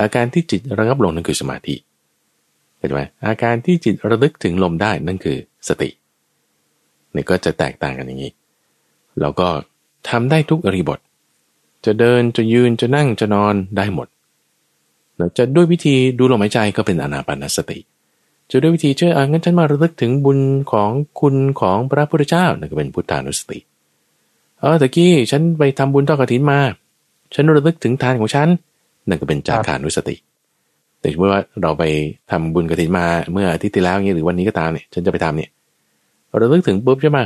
อาการที่จิตระงับลงนั่นคือสมาธิ เห็นไหมอาการที่จิตระลึกถึงลมได้นั่นคือสตินี่ก็จะแตกต่างกันอย่างนี้ แล้วก็ทำได้ทุกอริบท จะเดินจะยืนจะนั่งจะนอนได้หมดแล้วจะด้วยวิธีดูลมหายใจก็เป็นอนาปานสติ จะด้วยวิธีเชื่ออะงั้นฉันมาระลึกถึงบุญของคุณของพระพุทธเจ้านั่นก็เป็นพุทธานุสติเออตะกี้ฉันไปทำบุญทอดกฐินมา ฉันระลึกถึงทานของฉันนั่นก็เป็นจาคานุสติ แต่สมมติว่าเราไปทำบุญกฐินมาเมื่ออาทิตย์ที่แล้วเนี่ยหรือวันนี้ก็ตามเนี่ยฉันจะไปทำเนี่ยระลึกถึงปุ๊บใช่ไหม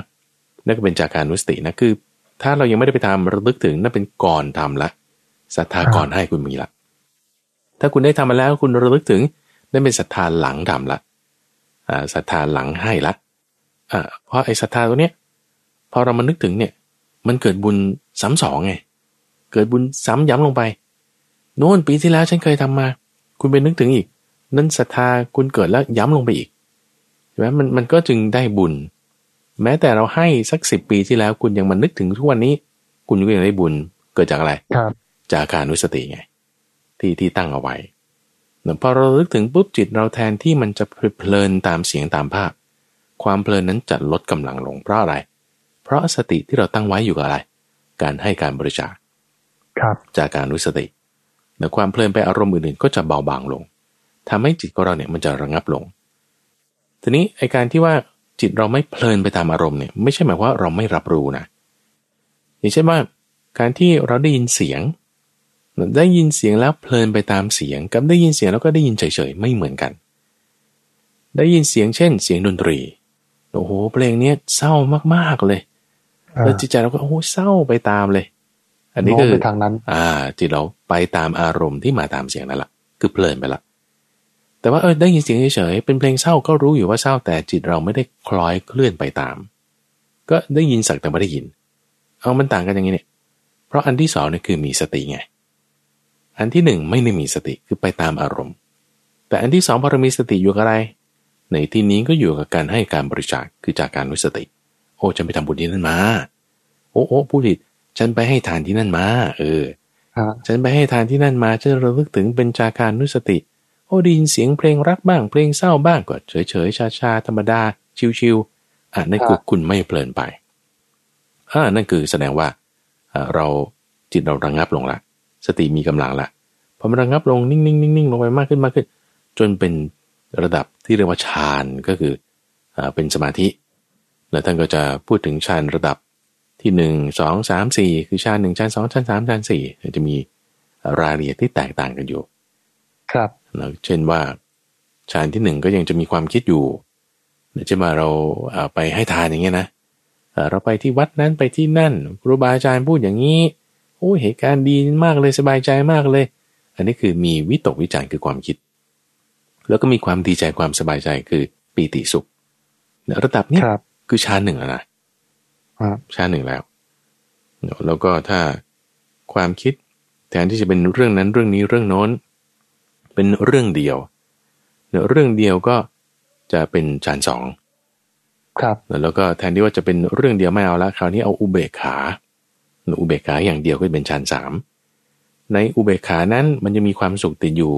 นั่นก็เป็นจาคารนุสตินะคือ ถ้าเรายังไม่ได้ไปทำระลึกถึงนั่นเป็นก่อนทำละศรัทธาก่อนให้คุณมีละถ้าคุณได้ทำมาแล้วคุณระลึกถึงนั่นเป็นศรัทธาหลังทำละอ่าศรัทธาหลังให้ละอ่าเพราะไอ้ศรัทธาตัวเนี้ยพอเรามานึกถึงเนี่ย มันเกิดบุญซ้ำสองไง เกิดบุญซ้ำย้ำลงไปโน่นปีที่แล้วฉันเคยทำมา คุณไปนึกถึงอีก นั่นศรัทธาคุณเกิดแล้วย้ำลงไปอีกใช่ไหมมันมันก็จึงได้บุญ แม้แต่เราให้สักสิบปีที่แล้วคุณยังมานึกถึงทุกวันนี้ คุณก็ยังได้บุญเกิดจากอะไรครับจากการนุสติไง ที่ที่ตั้งเอาไว้แต่พอเราลึกถึงปุ๊บจิตเราแทนที่มันจะเพลินตามเสียงตามภาพ ความเพลินนั้นจะลดกำลังลงเพราะอะไร เพราะสติที่เราตั้งไว้อยู่กับอะไร การให้การบริจาคครับจากการรู้สติ แต่ความเพลินไปอารมณ์อื่นๆก็จะเบาบางลงทำให้จิตของเราเนี่ยมันจะระงับลง ทีนี้ไอการที่ว่าจิตเราไม่เพลินไปตามอารมณ์เนี่ยไม่ใช่หมายว่าเราไม่รับรู้นะอย่างเช่นว่า การที่เราได้ยินเสียง ได้ยินเสียงแล้วเพลินไปตามเสียง กับได้ยินเสียงแล้วก็ได้ยินเฉยๆไม่เหมือนกัน ได้ยินเสียงเช่น เสียงดนตรีโอ้โหเพลงนี้เศร้ามากๆเลยแล้วจิตใจเราก็โอ้โหเศร้าไปตามเลย อันนี้ก็คือทางนั้น อ่าจิตเราไปตามอารมณ์ที่มาตามเสียงนั่นแหละคือเพลินไปละแต่ว่าเออได้ยินเสียงเฉยๆเป็นเพลงเศร้าก็รู้อยู่ว่าเศร้าแต่จิตเราไม่ได้คล้อยเคลื่อนไปตาม ก็ได้ยินสักแต่ไม่ได้ยิน เอามันต่างกันอย่างนี้เนี่ย เพราะอันที่สองนี่คือมีสติไง อันที่หนึ่งไม่ได้มีสติคือไปตามอารมณ์ แต่อันที่สองพอเรามีสติอยู่กับอะไร ในที่นี้ก็อยู่กับการให้การบริจาคคือจากการนุสติ โอ้ฉันไปทำบุญที่นั่นมา โอ้โอ้ผู้ผิด ฉันไปให้ทานที่นั่นมา เออฉันไปให้ทานที่นั่นมาฉันระลึกถึงเป็นจาการนุสติ โอ้ได้ยินเสียงเพลงรักบ้างเพลงเศร้าบ้างก็เฉยเฉยชาชาธรรมดา ชิวๆอ่านั่นคือคุณไม่เพลินไปอ่านั่นคือแสดงว่าเราจิตเราระงงับลงละสติมีกำลังละพอมันระงงับลงนิ่งๆนิ่งๆลงไปมากขึ้นมากขึ้น จนเป็นระดับที่เรียกว่าฌานก็คืออ่าเป็นสมาธิ แล้วท่านก็จะพูดถึงฌานระดับ ที่หนึ่งสองสามสี่คือฌานหนึ่งฌานสองฌานสามฌานสี่จะมีรายละเอียดที่แตกต่างกันอยู่ ครับนะเช่นว่าฌานที่หนึ่งก็ยังจะมีความคิดอยู่จะมาเราไปให้ทานอย่างเงี้ยนะเราไปที่วัดนั้นไปที่นั่นครูบาอาจารย์พูดอย่างนี้โอ้เหตุการณ์ดีมากเลยสบายใจมากเลย อันนี้คือมีวิตกวิจารคือความคิด แล้วก็มีความดีใจความสบายใจคือปีติสุขระดับนี้คือฌานหนึ่งแล้วนะ ฌานหนึ่งแล้วแล้วก็ถ้าความคิดแทนที่จะเป็นเรื่องนั้นเรื่องนี้เรื่องโน้น เป็นเรื่องเดียวเรื่องเดียวก็จะเป็นฌานสองครับแล้วก็แทนที่ว่าจะเป็นเรื่องเดียวไม่เอาละคราวนี้เอาอุเบกขาอุเบกขาอย่างเดียวก็เป็นฌานสามในอุเบกขานั้นมันจะมีความสุขติดอยู่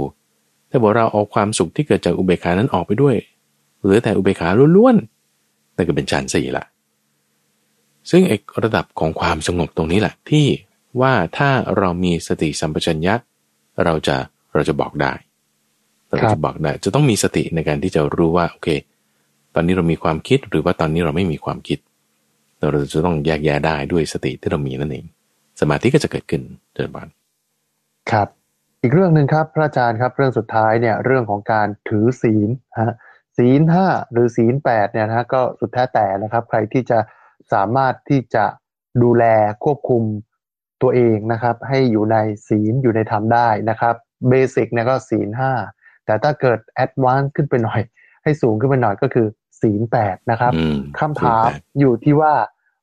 ถ้าบอกเราเอาความสุขที่เกิดจากอุเบกขานั้นออกไปด้วยเหลือแต่อุเบกขาล้วนๆนั่นก็เป็นฌานสี่ละ ซึ่งไอ้ระดับของความสงบตรงนี้แหละที่ว่าถ้าเรามีสติสัมปชัญญะเราจะเราจะบอกได้เราจะบอกได้จะต้องมีสติในการที่จะรู้ว่าโอเค ตอนนี้เรามีความคิดหรือว่าตอนนี้เราไม่มีความคิด เราจะต้องแยกแยะได้ด้วยสติที่เรามีนั่นเอง สมาธิก็จะเกิดขึ้นเจริญบานครับ อีกเรื่องหนึ่งครับพระอาจารย์ครับเรื่องสุดท้ายเนี่ยเรื่องของการถือศีลฮะศีลห้าหรือศีลแปดเนี่ยนะก็สุดแท้แต่นะครับ ใครที่จะ สามารถที่จะดูแลควบคุมตัวเองนะครับ ให้อยู่ในศีลอยู่ในธรรมได้นะครับ basic เนี่ยก็ศีลห้าแต่ถ้าเกิด advance ขึ้นไปหน่อย ให้สูงขึ้นไปหน่อยก็คือศีลแปดนะครับคำถามอยู่ที่ว่า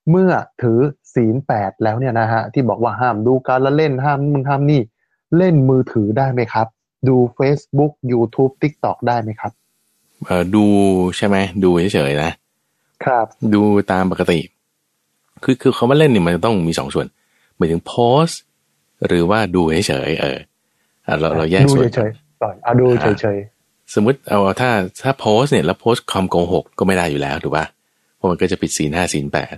เมื่อถือศีลแปดแล้วเนี่ยนะฮะที่บอกว่าห้ามดูการละเล่นห้ามมึงห้ามนี่เล่นมือถือได้ไหมครับ ดู Facebook YouTube TikTok ได้ไหมครับเออดูใช่ไหมดูเฉยๆนะ ครับ ดูตามปกติ คือคือเขาว่าเล่นเนี่ยมันต้องมีสองส่วนหมายถึงโพสหรือว่าดูเฉยๆเออเราเราแยกส่วนดูเฉยๆต่อยเอาดูเฉยๆสมมติเอาถ้าถ้าโพสเนี่ยแล้วโพสคำโกหกก็ไม่ได้อยู่แล้วถูกป่ะเพราะมันก็จะผิดศีลห้าศีลแปด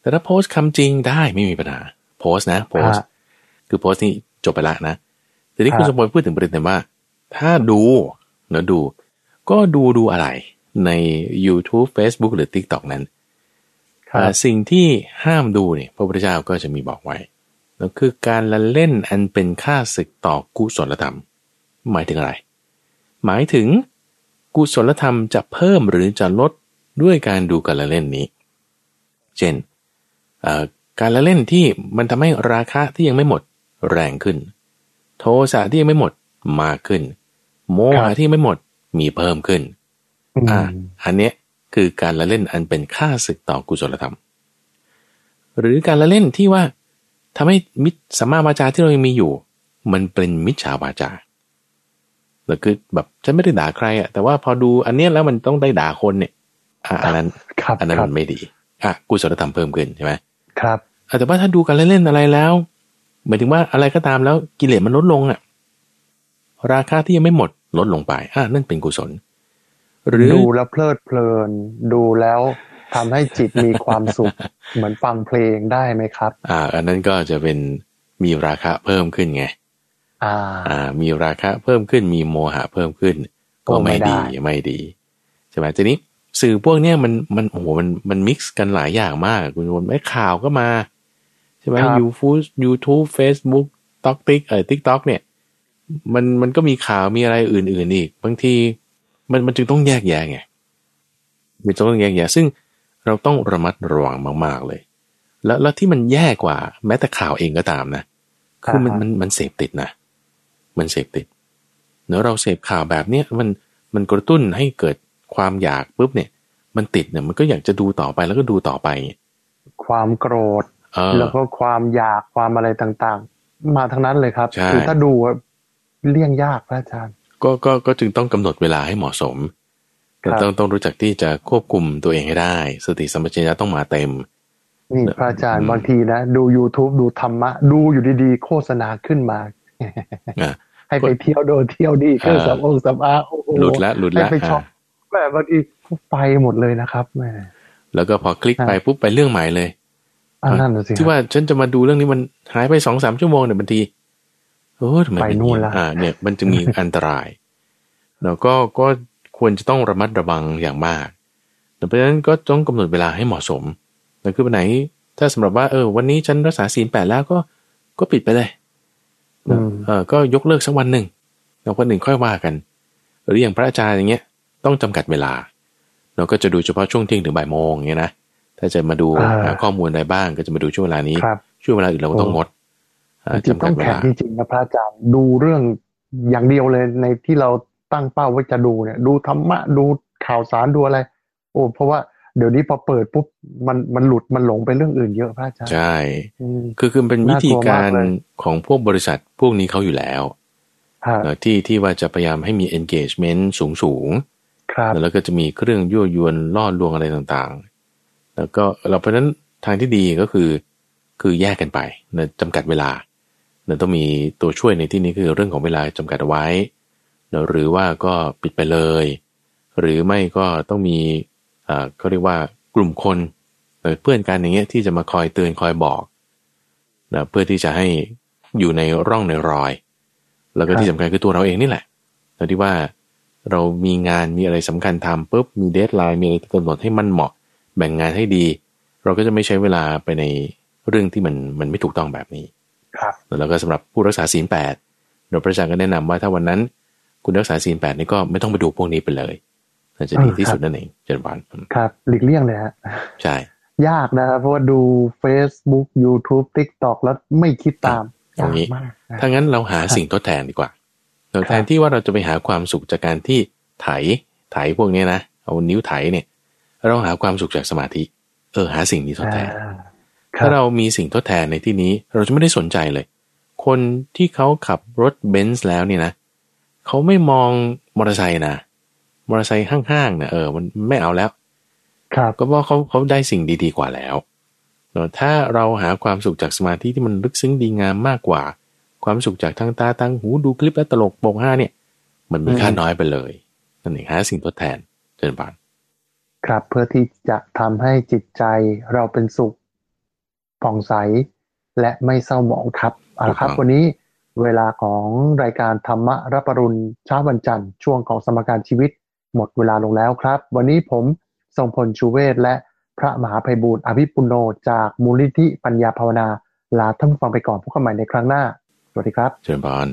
แต่ถ้าโพสคำจริงได้ไม่มีปัญหาโพสนะโพสคือโพสนี่จบไปละนะแต่ที่คุณสมบูรณ์พูดถึงประเด็นว่า ถ้าดูเนะดู ก็ดูดูอะไร ใน YouTube Facebook หรือ TikTok นั้นสิ่งที่ห้ามดูเนี่ยพระพุทธเจ้าก็จะมีบอกไว้แล้วคือการละเล่นอันเป็นค่าศึกต่อกุศลธรรม หมายถึงอะไร หมายถึงกุศลธรรมจะเพิ่มหรือจะลดด้วยการดูการละเล่นนี้ เช่นการละเล่นที่มันทำให้ราคะที่ยังไม่หมดแรงขึ้น โทสะที่ยังไม่หมดมากขึ้น โมหะที่ไม่หมดมีเพิ่มขึ้น อ่า อันเนี้ยคือการละเล่นอันเป็นค่าศึกต่อกุศลธรรม หรือการละเล่นที่ว่าทำให้มิจสัมมาวาจาที่เรายังมีอยู่ มันเป็นมิจฉาวาจาแล้วคือแบบฉันไม่ได้ด่าใครอะแต่ว่าพอดูอันเนี้ยแล้วมันต้องได้ด่าคนเนี่ยอะอันนั้นอันนั้นมันไม่ดีอะกุศลธรรมเพิ่มขึ้นใช่ไหมครับแต่ว่าถ้าดูกันเล่นๆอะไรแล้วหมายถึงว่าอะไรก็ตามแล้วกิเลสมันลดลงอะ ราคาที่ยังไม่หมดลดลงไปอะนั่นเป็นกุศล หรือดูแล้วเพลิดเพลิน ดูแล้วทำให้จิตมีความสุข เหมือนฟังเพลงได้ไหมครับ อ่า อันนั้นก็จะเป็นมีราคะเพิ่มขึ้นไง อ่า อ่า มีราคะเพิ่มขึ้นมีโมหะเพิ่มขึ้น ก็ไม่ดีไม่ดีใช่ไหมทีนี้สื่อพวกเนี้ยมันมันโอ้โหมันมัน mix กันหลายอย่างมากคุณวนไม่ข่าวก็มา ใช่ไหมยูฟูยูทูบเฟซบุ๊กต็อกติ๊กเออทิกต็อกเนี่ย มันมันก็มีข่าวมีอะไรอื่น ๆ อีก บางที มันมันจึงต้องแยกแยะไงมีต้องแยกแยะซึ่งเราต้องระมัดระวังมาก ๆเลย แล้วแล้วที่มันแย่กว่า แม้แต่ข่าวเองก็ตามนะคือมันมันมันเสพติดนะมันเสพติดเนอะเราเสพข่าวแบบเนี้ยมันมันกระตุ้นให้เกิดความอยากปุ๊บเนี่ย มันติดเนี่ยมันก็อยากจะดูต่อไปแล้วก็ดูต่อไป ความโกรธเออแล้วก็ความอยากความอะไรต่างๆ มาทั้งนั้นเลยครับใช่คือถ้าดูอะเลี่ยงยากพระอาจารย์ ก็ก็ก็จึงต้องกำหนดเวลาให้เหมาะสมครับต้องต้องรู้จักที่จะควบคุมตัวเองให้ได้ สติสัมปชัญญะต้องมาเต็มนี่พระอาจารย์อืมบางทีนะ ดู YouTube ดูธรรมะ ดูอยู่ดีๆ โฆษณาขึ้นมาอะให้ไปเที่ยวโดนเที่ยวดีเครื่องสำอางสำอางโอ้โหหลุดละหลุดให้ละไปช็อปอ่าแบบบางทีไปหมดเลยนะครับแม่แล้วก็พอคลิกครับไปปุ๊บไปเรื่องใหม่เลยอันนั้นน่ะสิที่ว่าฉันจะมาดูเรื่องนี้มันหายไปสองสามชั่วโมงเนี่ยบางที โอ้ทำไมไปเป็นู่นอย่างละอ่าเนี่ยมันจะมีอันตรายแล้วก็ก็ควรจะต้องระมัดระวังอย่างมากแต่เพราะฉะนั้นก็ต้องกำหนดเวลาให้เหมาะสมแล้วคือวันไหน ถ้าสำหรับว่าเออ วันนี้ฉันรักษาศีลแปดแล้วก็ก็ปิดไปเลยอืมเออก็ยกเลิกสักวันหนึ่งแล้ววันหนึ่งค่อยว่ากัน หรืออย่างพระอาจารย์อย่างเงี้ย ต้องจำกัดเวลา เราก็จะดูเฉพาะช่วงเที่ยงถึงบ่ายโมงอย่างเงี้ยนะถ้าจะมาดูอ่าหาข้อมูลอะไรบ้างก็จะมาดูช่วงเวลานี้ครับช่วงเวลาอื่นเราก็ต้องงดอ่า จริงๆจำกัต้ดองเวแข็งลาจริงๆนะพระอาจารย์ดูเรื่องอย่างเดียวเลยในที่เราตั้งเป้าว่าจะดูเนี่ย ดูธรรมะดูข่าวสารดูอะไร โอ้เพราะว่าเดี๋ยวนี้พอเปิดปุ๊บมันมันหลุดมันหลงไปเรื่องอื่นเยอะพระอาจารย์ใช่อืมคือคือเป็นวิธีน่ากลัวการมากเลยของพวกบริษัทพวกนี้เขาอยู่แล้วฮะเนอะที่ที่ว่าจะพยายามให้มี engagement สูงสูงๆครับแล้วก็จะมีเครื่องยั่วยวนล่อลวงอะไรต่างๆ แล้วก็เราเพราะฉะนั้นทางที่ดีก็คือ คือแยกกันไปนะจำกัดเวลา เนะต้องมีตัวช่วยในที่นี้คือเรื่องของเวลาจำกัดเอาไว้ หรือว่าก็ปิดไปเลย หรือไม่ก็ต้องมีอ่าเขาเรียกว่ากลุ่มคนเพื่อนกันอย่างเงี้ยที่จะมาคอยเตือนคอยบอกนะเพื่อที่จะให้อยู่ในร่องในรอย แล้วก็ที่สำคัญคือตัวเราเองนี่แหละแล้วที่ว่าเรามีงานมีอะไรสำคัญทำปุ๊บมีเดทไลน์มีอะไรกำหนดให้มันเหมาะ แบ่งงานให้ดี เราก็จะไม่ใช้เวลาไปในเรื่องที่มันมันไม่ถูกต้องแบบนี้ แล้วก็สำหรับผู้รักษาศีลแปดเราพระอาจารย์ก็แนะนำว่าถ้าวันนั้น คุณรักษาศีลแปดนี่ก็ไม่ต้องไปดูพวกนี้ไปเลยน่าจะดีที่สุดนั่นเองเจริญวันอืมครับ หลีกเลี่ยงเลยฮะใช่ ยากนะครับเพราะว่าดู Facebook YouTube TikTok แล้วไม่คิดตามตรงนี้ยากมากนะถ้างั้นเราหาสิ่งทดแทนดีกว่าเราแทนที่ว่าเราจะไปหาความสุขจากการที่ไถไถพวกนี้นะเอานิ้วไถเนี่ย เราหาความสุขจากสมาธิ เออหาสิ่งนี้ทดแทนอ่าค ถ้าบเรามีสิ่งทดแทนในที่นี้เราจะไม่ได้สนใจเลย คนที่เขาขับรถเบนซ์แล้วเนี่ยนะเขาไม่มองมอเตอร์ไซค์นะมอเตอร์ไซค์ห้างๆเนี่ยเออมันไม่เอาแล้ว ครับก็เพราะเขาเขาได้สิ่งดีๆกว่าแล้วเนอะถ้าเราหาความสุขจากสมาธิที่มันลึกซึ้งดีงามมากกว่า ความสุขจากทางตาทางหูดูคลิปและตลกโปกห้าเนี่ย มันมีค่าน้อยไปเลยนั่นเองหาสิ่งทดแทนเจริญบานครับเพื่อที่จะทำให้จิตใจเราเป็นสุข ผ่องใส และไม่เศร้าหมองครับเอาละครับ วันนี้เวลาของรายการธรรมะรับปรุณเช้าวันจันทร์ช่วงของสมการชีวิต หมดเวลาลงแล้วครับ วันนี้ผมทรงพลชูเวศและพระมหาภัยบูรณ์อภิปุโนจากมูลนิธิปัญญาภาวนา ลาท่านผู้ฟังไปก่อนพบกันใหม่ในครั้งหน้า สวัสดีครับเจริญบาน